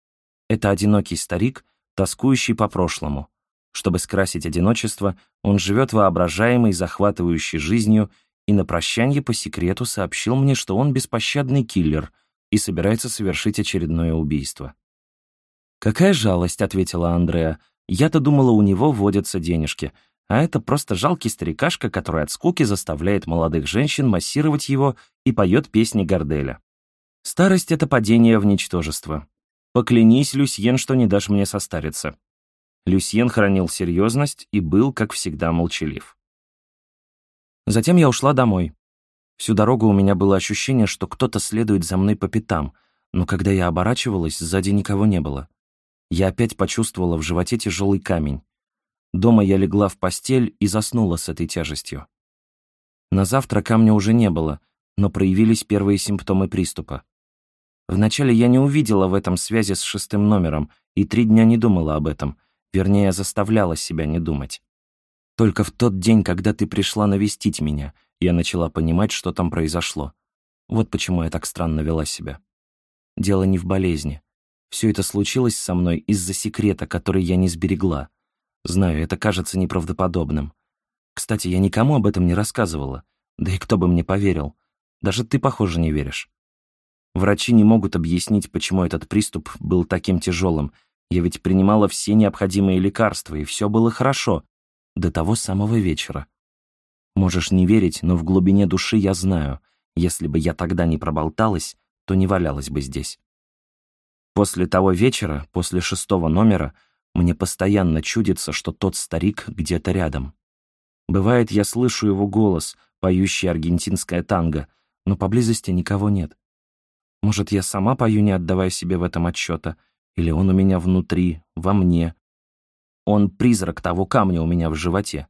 Speaker 1: Это одинокий старик, тоскующий по прошлому. Чтобы скрасить одиночество, он живет воображаемой, захватывающей жизнью, и на прощанье по секрету сообщил мне, что он беспощадный киллер, и собирается совершить очередное убийство. «Какая жалость», — ответила Андреа. «Я-то думала, у него водятся денежки, а это просто жалкий старикашка, который от скуки заставляет молодых женщин массировать его и поет песни Горделя. Старость — это падение в ничтожество. Поклянись, Люсьен, что не дашь мне состариться». Люсьен хранил серьезность и был, как всегда, молчалив. Затем я ушла домой. Всю дорогу у меня было ощущение, что кто-то следует за мной по пятам, но когда я оборачивалась, сзади никого не было. Я опять почувствовала в животе тяжелый камень. Дома я легла в постель и заснула с этой тяжестью. На завтра камня уже не было, но проявились первые симптомы приступа. Вначале я не увидела в этом связи с шестым номером и три дня не думала об этом, вернее, заставляла себя не думать. Только в тот день, когда ты пришла навестить меня — я начала понимать, что там произошло. Вот почему я так странно вела себя. Дело не в болезни. Все это случилось со мной из-за секрета, который я не сберегла. Знаю, это кажется неправдоподобным. Кстати, я никому об этом не рассказывала. Да и кто бы мне поверил. Даже ты, похоже, не веришь. Врачи не могут объяснить, почему этот приступ был таким тяжелым. Я ведь принимала все необходимые лекарства, и все было хорошо. До того самого вечера. Можешь не верить, но в глубине души я знаю, если бы я тогда не проболталась, то не валялась бы здесь. После того вечера, после шестого номера, мне постоянно чудится, что тот старик где-то рядом. Бывает, я слышу его голос, поющий аргентинское танго, но поблизости никого нет. Может, я сама пою, не отдавая себе в этом отчета, или он у меня внутри, во мне. Он призрак того камня у меня в животе.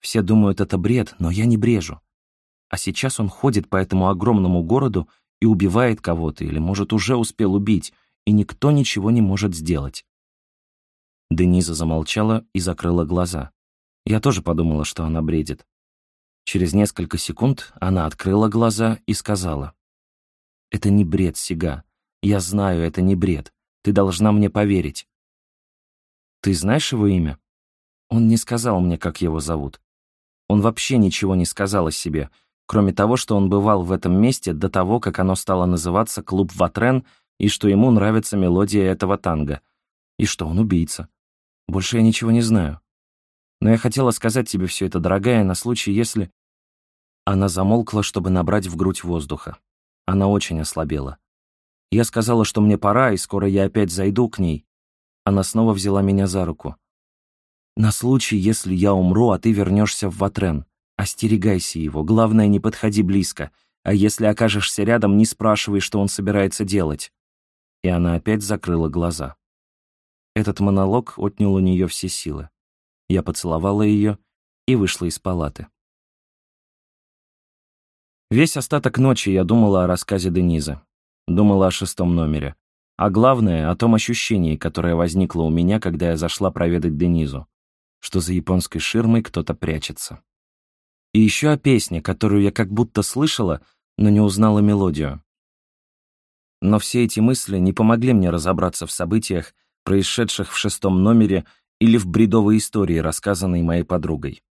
Speaker 1: Все думают, это бред, но я не брежу. А сейчас он ходит по этому огромному городу и убивает кого-то, или, может, уже успел убить, и никто ничего не может сделать. Дениза замолчала и закрыла глаза. Я тоже подумала, что она бредит. Через несколько секунд она открыла глаза и сказала. «Это не бред, Сига. Я знаю, это не бред. Ты должна мне поверить». «Ты знаешь его имя?» Он не сказал мне, как его зовут. Он вообще ничего не сказал о себе, кроме того, что он бывал в этом месте до того, как оно стало называться «Клуб Ватрен», и что ему нравится мелодия этого танго, и что он убийца. Больше я ничего не знаю. Но я хотела сказать тебе все это, дорогая, на случай, если... Она замолкла, чтобы набрать в грудь воздуха. Она очень ослабела. Я сказала, что мне пора, и скоро я опять зайду к ней. Она снова взяла меня за руку. На случай, если я умру, а ты вернешься в Ватрен. Остерегайся его, главное, не подходи близко. А если окажешься рядом, не спрашивай, что он собирается делать. И она опять закрыла глаза. Этот монолог отнял у нее все силы. Я поцеловала ее и вышла из палаты. Весь остаток ночи я думала о рассказе Денизы. Думала о шестом номере. А главное, о том ощущении, которое возникло у меня, когда я зашла проведать Денизу что за японской ширмой кто-то прячется. И еще о песне, которую я как будто слышала, но не узнала мелодию. Но все эти мысли не помогли мне разобраться в событиях, происшедших в шестом номере или в бредовой истории, рассказанной моей подругой.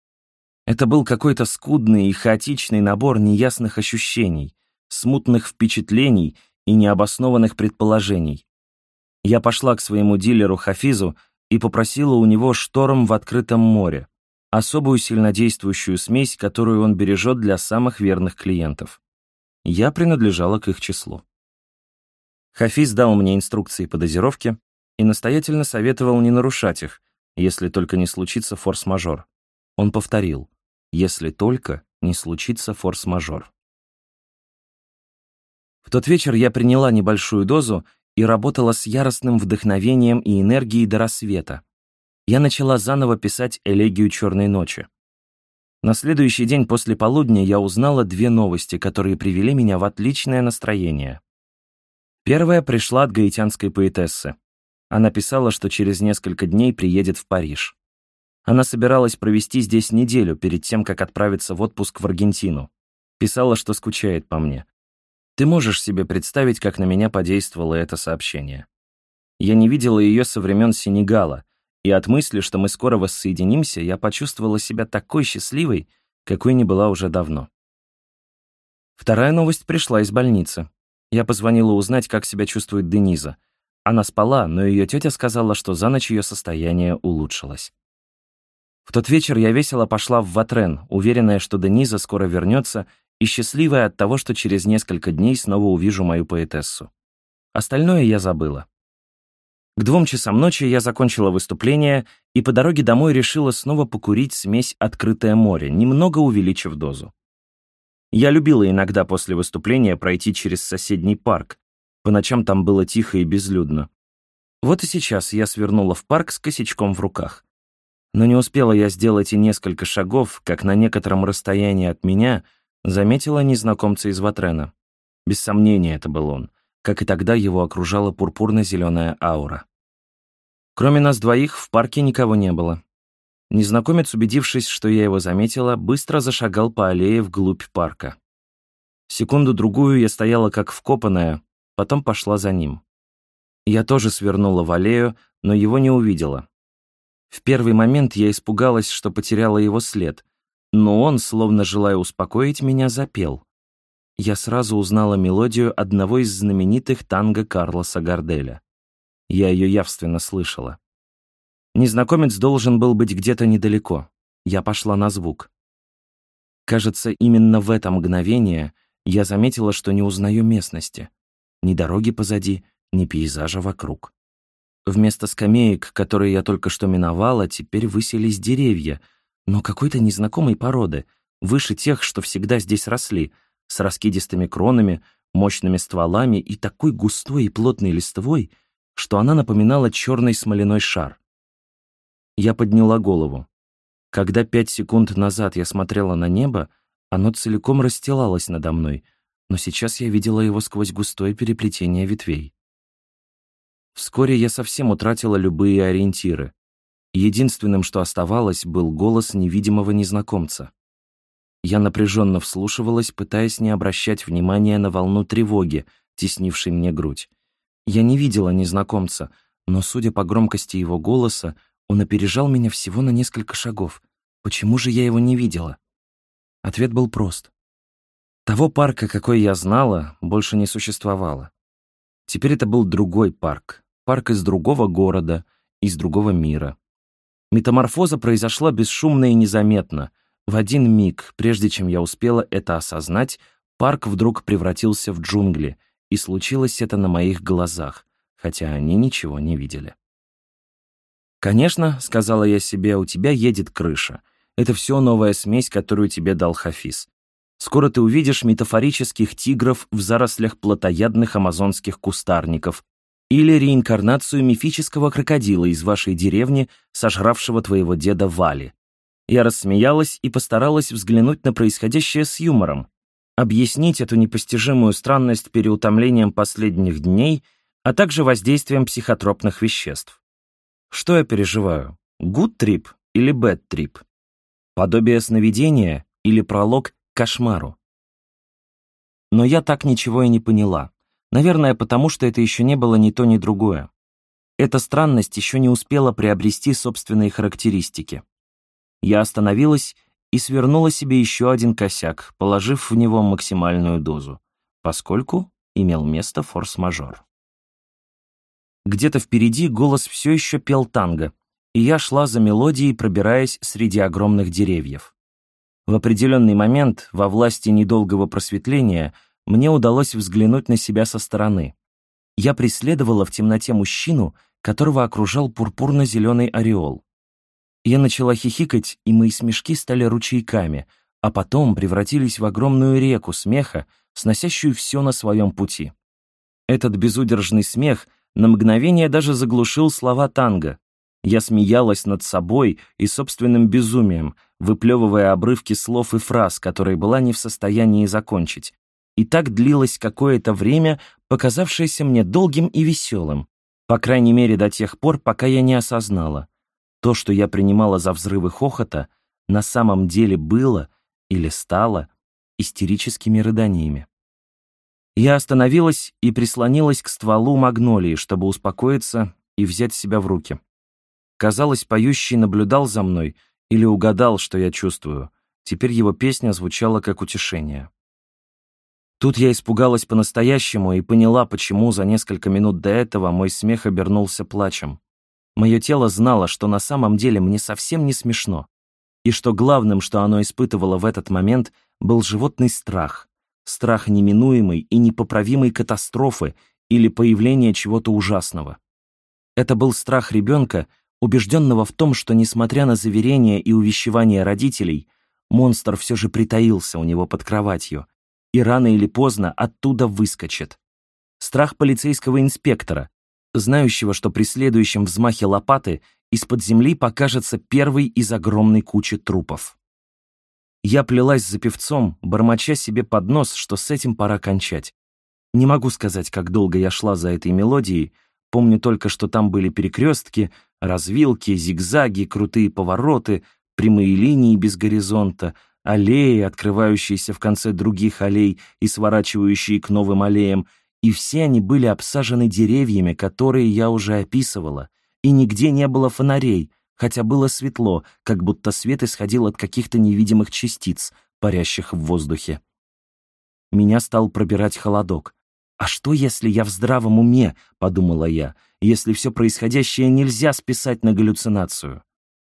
Speaker 1: Это был какой-то скудный и хаотичный набор неясных ощущений, смутных впечатлений и необоснованных предположений. Я пошла к своему дилеру Хафизу и попросила у него шторм в открытом море, особую сильнодействующую смесь, которую он бережет для самых верных клиентов. Я принадлежала к их числу. Хафиз дал мне инструкции по дозировке и настоятельно советовал не нарушать их, если только не случится форс-мажор. Он повторил, если только не случится форс-мажор. В тот вечер я приняла небольшую дозу и работала с яростным вдохновением и энергией до рассвета. Я начала заново писать элегию «Черной ночи». На следующий день после полудня я узнала две новости, которые привели меня в отличное настроение. Первая пришла от гаитянской поэтессы. Она писала, что через несколько дней приедет в Париж. Она собиралась провести здесь неделю перед тем, как отправиться в отпуск в Аргентину. Писала, что скучает по мне. Ты можешь себе представить, как на меня подействовало это сообщение. Я не видела ее со времен Сенегала, и от мысли, что мы скоро воссоединимся, я почувствовала себя такой счастливой, какой не была уже давно. Вторая новость пришла из больницы. Я позвонила узнать, как себя чувствует Дениза. Она спала, но ее тетя сказала, что за ночь ее состояние улучшилось. В тот вечер я весело пошла в Ватрен, уверенная, что Дениза скоро вернется, и счастливая от того, что через несколько дней снова увижу мою поэтессу. Остальное я забыла. К двум часам ночи я закончила выступление и по дороге домой решила снова покурить смесь «Открытое море», немного увеличив дозу. Я любила иногда после выступления пройти через соседний парк. По ночам там было тихо и безлюдно. Вот и сейчас я свернула в парк с косячком в руках. Но не успела я сделать и несколько шагов, как на некотором расстоянии от меня заметила незнакомца из Ватрена. Без сомнения, это был он. Как и тогда, его окружала пурпурно-зеленая аура. Кроме нас двоих, в парке никого не было. Незнакомец, убедившись, что я его заметила, быстро зашагал по аллее вглубь парка. Секунду-другую я стояла как вкопанная, потом пошла за ним. Я тоже свернула в аллею, но его не увидела. В первый момент я испугалась, что потеряла его след, но он, словно желая успокоить меня, запел. Я сразу узнала мелодию одного из знаменитых танго Карлоса Гарделя. Я ее явственно слышала. Незнакомец должен был быть где-то недалеко. Я пошла на звук. Кажется, именно в это мгновение я заметила, что не узнаю местности. Ни дороги позади, ни пейзажа вокруг. Вместо скамеек, которые я только что миновала, теперь высились деревья, но какой-то незнакомой породы, выше тех, что всегда здесь росли, с раскидистыми кронами, мощными стволами и такой густой и плотной листвой, что она напоминала черный смоляной шар. Я подняла голову. Когда пять секунд назад я смотрела на небо, оно целиком расстилалось надо мной, но сейчас я видела его сквозь густое переплетение ветвей. Вскоре я совсем утратила любые ориентиры. Единственным, что оставалось, был голос невидимого незнакомца. Я напряженно вслушивалась, пытаясь не обращать внимания на волну тревоги, теснившей мне грудь. Я не видела незнакомца, но, судя по громкости его голоса, он опережал меня всего на несколько шагов. Почему же я его не видела? Ответ был прост. Того парка, какой я знала, больше не существовало. Теперь это был другой парк, парк из другого города, из другого мира. Метаморфоза произошла бесшумно и незаметно. В один миг, прежде чем я успела это осознать, парк вдруг превратился в джунгли, и случилось это на моих глазах, хотя они ничего не видели. «Конечно», — сказала я себе, — «у тебя едет крыша. Это все новая смесь, которую тебе дал Хафиз. Скоро ты увидишь метафорических тигров в зарослях плотоядных амазонских кустарников, или реинкарнацию мифического крокодила из вашей деревни, сожравшего твоего деда Вали. Я рассмеялась и постаралась взглянуть на происходящее с юмором, объяснить эту непостижимую странность переутомлением последних дней, а также воздействием психотропных веществ. Что я переживаю? Good trip или bad trip? Подобие сновидения или пролог кошмару? Но я так ничего и не поняла. Наверное, потому что это еще не было ни то, ни другое. Эта странность еще не успела приобрести собственные характеристики. Я остановилась и свернула себе еще один косяк, положив в него максимальную дозу, поскольку имел место форс-мажор. Где-то впереди голос все еще пел танго, и я шла за мелодией, пробираясь среди огромных деревьев. В определенный момент, во власти недолгого просветления, мне удалось взглянуть на себя со стороны. Я преследовала в темноте мужчину, которого окружал пурпурно-зеленый ореол. Я начала хихикать, и мои смешки стали ручейками, а потом превратились в огромную реку смеха, сносящую все на своем пути. Этот безудержный смех на мгновение даже заглушил слова танго. Я смеялась над собой и собственным безумием, выплевывая обрывки слов и фраз, которые была не в состоянии закончить, и так длилось какое-то время, показавшееся мне долгим и веселым, по крайней мере до тех пор, пока я не осознала. То, что я принимала за взрывы хохота, на самом деле было или стало истерическими рыданиями. Я остановилась и прислонилась к стволу магнолии, чтобы успокоиться и взять себя в руки. Казалось, поющий наблюдал за мной или угадал, что я чувствую. Теперь его песня звучала как утешение. Тут я испугалась по-настоящему и поняла, почему за несколько минут до этого мой смех обернулся плачем. Мое тело знало, что на самом деле мне совсем не смешно, и что главным, что оно испытывало в этот момент, был животный страх. Страх неминуемой и непоправимой катастрофы или появления чего-то ужасного. Это был страх ребенка, убежденного в том, что, несмотря на заверения и увещевания родителей, монстр все же притаился у него под кроватью, и рано или поздно оттуда выскочит. Страх полицейского инспектора, знающего, что при следующем взмахе лопаты из-под земли покажется первый из огромной кучи трупов. Я плелась за певцом, бормоча себе под нос, что с этим пора кончать. Не могу сказать, как долго я шла за этой мелодией, помню только, что там были перекрестки, развилки, зигзаги, крутые повороты, прямые линии без горизонта — аллеи, открывающиеся в конце других аллей и сворачивающие к новым аллеям, и все они были обсажены деревьями, которые я уже описывала, и нигде не было фонарей, хотя было светло, как будто свет исходил от каких-то невидимых частиц, парящих в воздухе. Меня стал пробирать холодок. «А что, если я в здравом уме?» — подумала я, «если все происходящее нельзя списать на галлюцинацию?»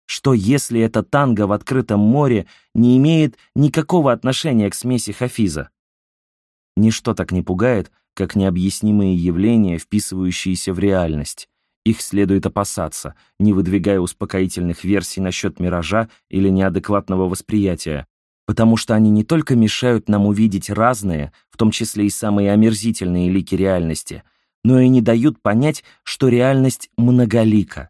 Speaker 1: Что если эта танго в открытом море не имеет никакого отношения к смеси Хафиза? Ничто так не пугает, как необъяснимые явления, вписывающиеся в реальность. Их следует опасаться, не выдвигая успокоительных версий насчет миража или неадекватного восприятия, потому что они не только мешают нам увидеть разные, в том числе и самые омерзительные лики реальности, но и не дают понять, что реальность многолика.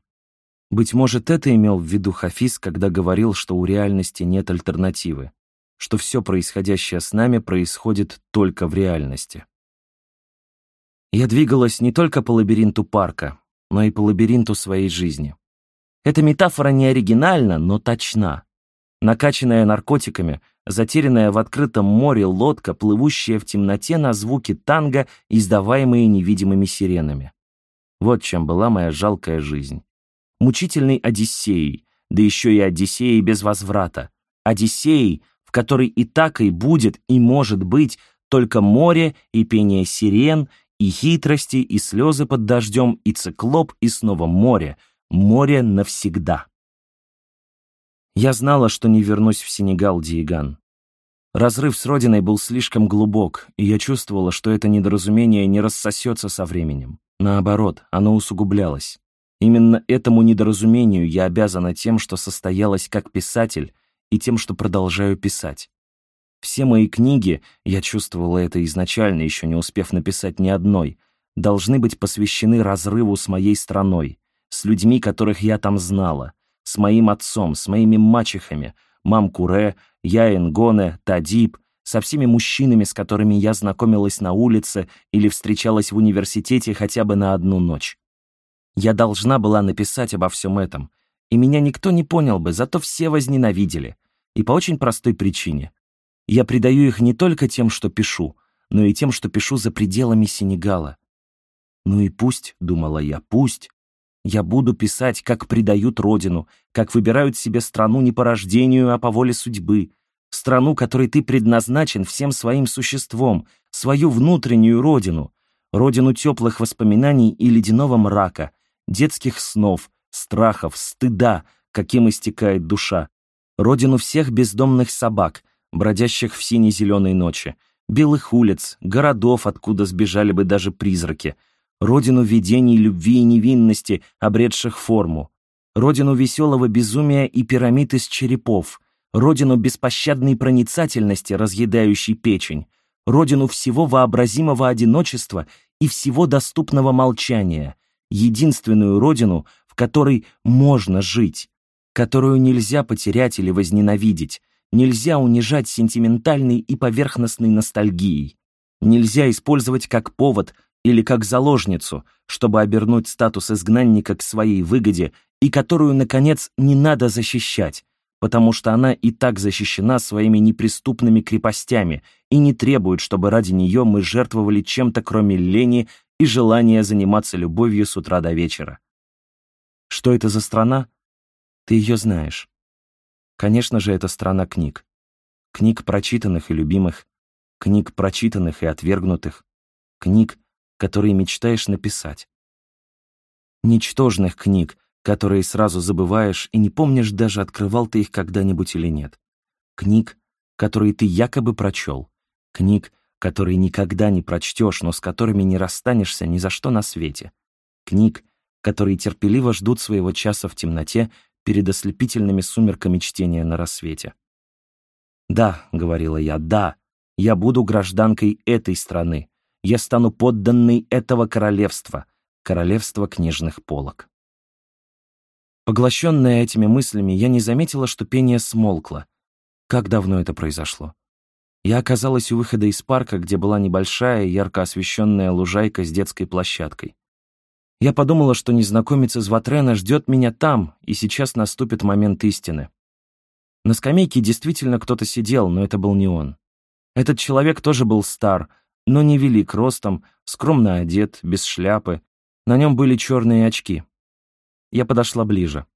Speaker 1: Быть может, это имел в виду Хафиз, когда говорил, что у реальности нет альтернативы, что все происходящее с нами происходит только в реальности. Я двигалась не только по лабиринту парка, но и по лабиринту своей жизни. Эта метафора не оригинальна, но точна. Накачанная наркотиками, затерянная в открытом море лодка, плывущая в темноте на звуки танго, издаваемые невидимыми сиренами. Вот чем была моя жалкая жизнь мучительной Одиссеей, да еще и Одиссеей без возврата. Одиссеей, в которой и так и будет, и может быть только море и пение сирен, и хитрости, и слезы под дождем, и циклоп, и снова море. Море навсегда. Я знала, что не вернусь в Сенегал, Диеган. Разрыв с родиной был слишком глубок, и я чувствовала, что это недоразумение не рассосется со временем. Наоборот, оно усугублялось. Именно этому недоразумению я обязана тем, что состоялась как писатель, и тем, что продолжаю писать. Все мои книги, я чувствовала это изначально, еще не успев написать ни одной, должны быть посвящены разрыву с моей страной, с людьми, которых я там знала, с моим отцом, с моими мачехами, мам Куре, я Энгоне, Тадиб, со всеми мужчинами, с которыми я знакомилась на улице или встречалась в университете хотя бы на одну ночь. Я должна была написать обо всем этом, и меня никто не понял бы, зато все возненавидели. И по очень простой причине. Я предаю их не только тем, что пишу, но и тем, что пишу за пределами Сенегала. Ну и пусть, думала я, пусть. Я буду писать, как предают родину, как выбирают себе страну не по рождению, а по воле судьбы, страну, которой ты предназначен всем своим существом, свою внутреннюю родину, родину теплых воспоминаний и ледяного мрака, детских снов, страхов, стыда, каким истекает душа, родину всех бездомных собак, бродящих в сине-зеленой ночи, белых улиц, городов, откуда сбежали бы даже призраки, родину видений любви и невинности, обретших форму, родину веселого безумия и пирамид из черепов, родину беспощадной проницательности, разъедающей печень, родину всего вообразимого одиночества и всего доступного молчания — единственную родину, в которой можно жить, которую нельзя потерять или возненавидеть, нельзя унижать сентиментальной и поверхностной ностальгией, нельзя использовать как повод или как заложницу, чтобы обернуть статус изгнанника к своей выгоде и которую, наконец, не надо защищать, потому что она и так защищена своими неприступными крепостями и не требует, чтобы ради нее мы жертвовали чем-то, кроме лени и желание заниматься любовью с утра до вечера. Что это за страна? Ты ее знаешь. Конечно же, это страна книг. Книг прочитанных и любимых. книг прочитанных и отвергнутых, книг, которые мечтаешь написать. Ничтожных книг, которые сразу забываешь и не помнишь даже, открывал ты их когда-нибудь или нет. Книг, которые ты якобы прочел. Книг, которые никогда не прочтешь, но с которыми не расстанешься ни за что на свете. Книг, которые терпеливо ждут своего часа в темноте перед ослепительными сумерками чтения на рассвете. «Да», — говорила я, — «да, я буду гражданкой этой страны. Я стану подданной этого королевства, королевства книжных полок». Поглощенная этими мыслями, я не заметила, что пение смолкло. Как давно это произошло? Я оказалась у выхода из парка, где была небольшая, ярко освещенная лужайка с детской площадкой. Я подумала, что незнакомец из Ватрена ждет меня там, и сейчас наступит момент истины. На скамейке действительно кто-то сидел, но это был не он. Этот человек тоже был стар, но не велик ростом, скромно одет, без шляпы. На нем были черные очки. Я подошла ближе.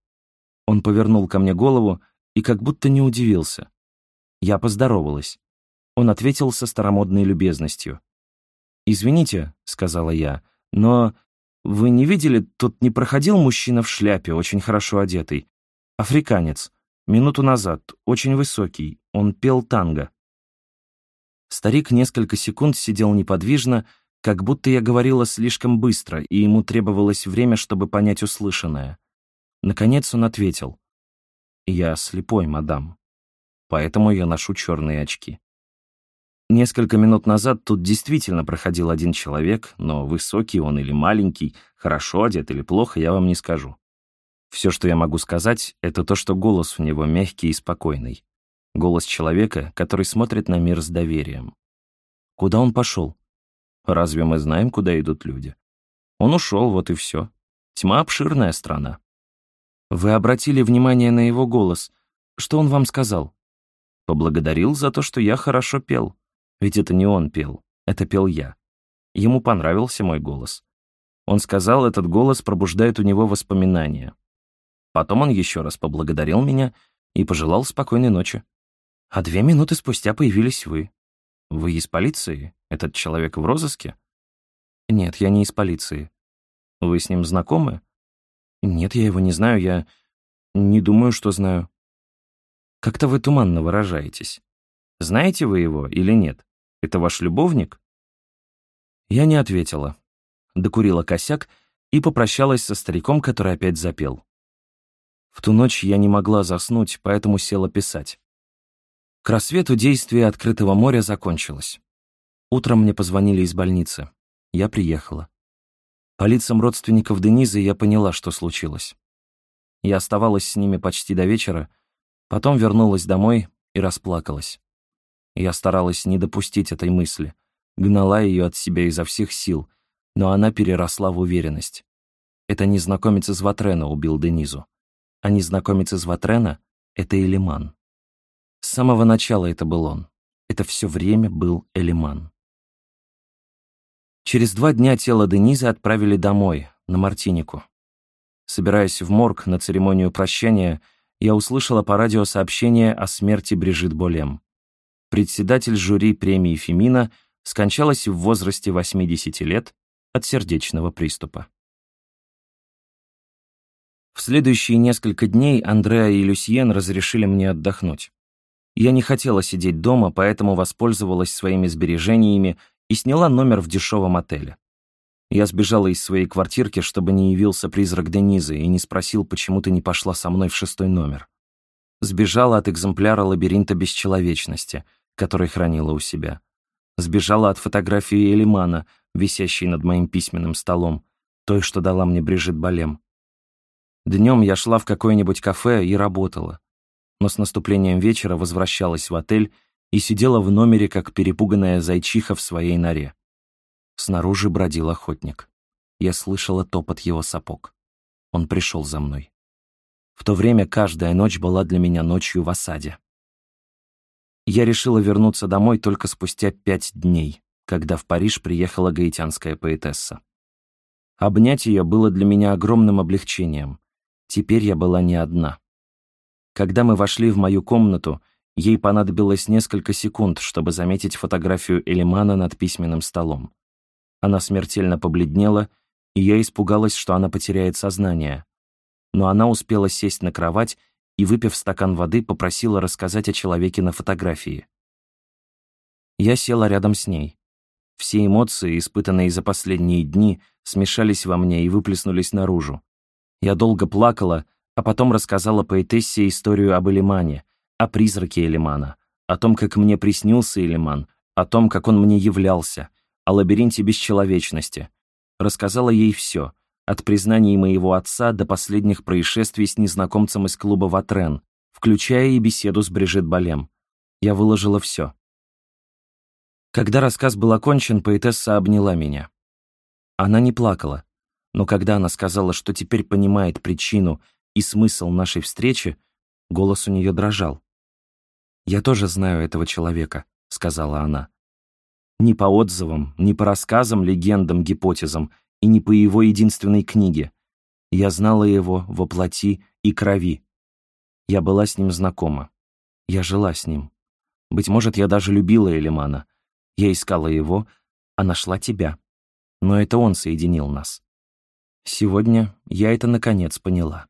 Speaker 1: Он повернул ко мне голову и как будто не удивился. Я поздоровалась. Он ответил со старомодной любезностью. «Извините», — сказала я, — «но вы не видели, тут не проходил мужчина в шляпе, очень хорошо одетый? Африканец. Минуту назад, очень высокий. Он пел танго». Старик несколько секунд сидел неподвижно, как будто я говорила слишком быстро, и ему требовалось время, чтобы понять услышанное. Наконец он ответил. «Я слепой, мадам. Поэтому я ношу черные очки». Несколько минут назад тут действительно проходил один человек, но высокий он или маленький, хорошо одет или плохо, я вам не скажу. Все, что я могу сказать, это то, что голос у него мягкий и спокойный. Голос человека, который смотрит на мир с доверием. Куда он пошел? Разве мы знаем, куда идут люди? Он ушел, вот и все. Тьма — обширная страна. Вы обратили внимание на его голос. Что он вам сказал? Поблагодарил за то, что я хорошо пел. Ведь это не он пел, это пел я. Ему понравился мой голос. Он сказал, этот голос пробуждает у него воспоминания. Потом он еще раз поблагодарил меня и пожелал спокойной ночи. А две минуты спустя появились вы. Вы из полиции? Этот человек в розыске? Нет, я не из полиции. Вы с ним знакомы? Нет, я его не знаю, я не думаю, что знаю. Как-то вы туманно выражаетесь. Знаете вы его или нет? Это ваш любовник? Я не ответила. Докурила косяк и попрощалась со стариком, который опять запел. В ту ночь я не могла заснуть, поэтому села писать. К рассвету действие открытого моря закончилось. Утром мне позвонили из больницы. Я приехала. По лицам родственников Денизы я поняла, что случилось. Я оставалась с ними почти до вечера, потом вернулась домой и расплакалась. Я старалась не допустить этой мысли, гнала ее от себя изо всех сил, но она переросла в уверенность. Это незнакомец из Ватрена убил Денизу. А незнакомец из Ватрена — это Элиман. Самого начала это был он. Это все время был Элиман. Через два дня тело Денизы отправили домой, на Мартинику. Собираясь в морг на церемонию прощания, я услышала по радио сообщение о смерти Брижит Болем. Председатель жюри премии Фемина скончалась в возрасте 80 лет от сердечного приступа. В следующие несколько дней Андреа и Люсьен разрешили мне отдохнуть. Я не хотела сидеть дома, поэтому воспользовалась своими сбережениями и сняла номер в дешевом отеле. Я сбежала из своей квартирки, чтобы не явился призрак Денизы и не спросил, почему ты не пошла со мной в шестой номер. Сбежала от экземпляра лабиринта бесчеловечности, который хранила у себя. Сбежала от фотографии Элимана, висящей над моим письменным столом, той, что дала мне Брижит Балем. Днем я шла в какое-нибудь кафе и работала но с наступлением вечера возвращалась в отель и сидела в номере, как перепуганная зайчиха в своей норе. Снаружи бродил охотник. Я слышала топот его сапог. Он пришел за мной. В то время каждая ночь была для меня ночью в осаде. Я решила вернуться домой только спустя пять дней, когда в Париж приехала гаитянская поэтесса. Обнять ее было для меня огромным облегчением. Теперь я была не одна. Когда мы вошли в мою комнату, Ей понадобилось несколько секунд, чтобы заметить фотографию Элимана над письменным столом. Она смертельно побледнела, и я испугалась, что она потеряет сознание. Но она успела сесть на кровать и, выпив стакан воды, попросила рассказать о человеке на фотографии. Я села рядом с ней. Все эмоции, испытанные за последние дни, смешались во мне и выплеснулись наружу. Я долго плакала, а потом рассказала поэтессе историю об Элимане, о призраке Элимана, о том, как мне приснился Элиман, о том, как он мне являлся, о лабиринте бесчеловечности. Рассказала ей все, от признаний моего отца до последних происшествий с незнакомцем из клуба «Ватрен», включая и беседу с Брижит Балем. Я выложила все. Когда рассказ был окончен, поэтесса обняла меня. Она не плакала, но когда она сказала, что теперь понимает причину и смысл нашей встречи, голос у нее дрожал. «Я тоже знаю этого человека», — сказала она. Ни по отзывам, ни по рассказам, легендам, гипотезам, и не по его единственной книге. Я знала его во плоти и крови. Я была с ним знакома. Я жила с ним. Быть может, я даже любила Элимана, я искала его, а нашла тебя. Но это он соединил нас. Сегодня я это наконец поняла.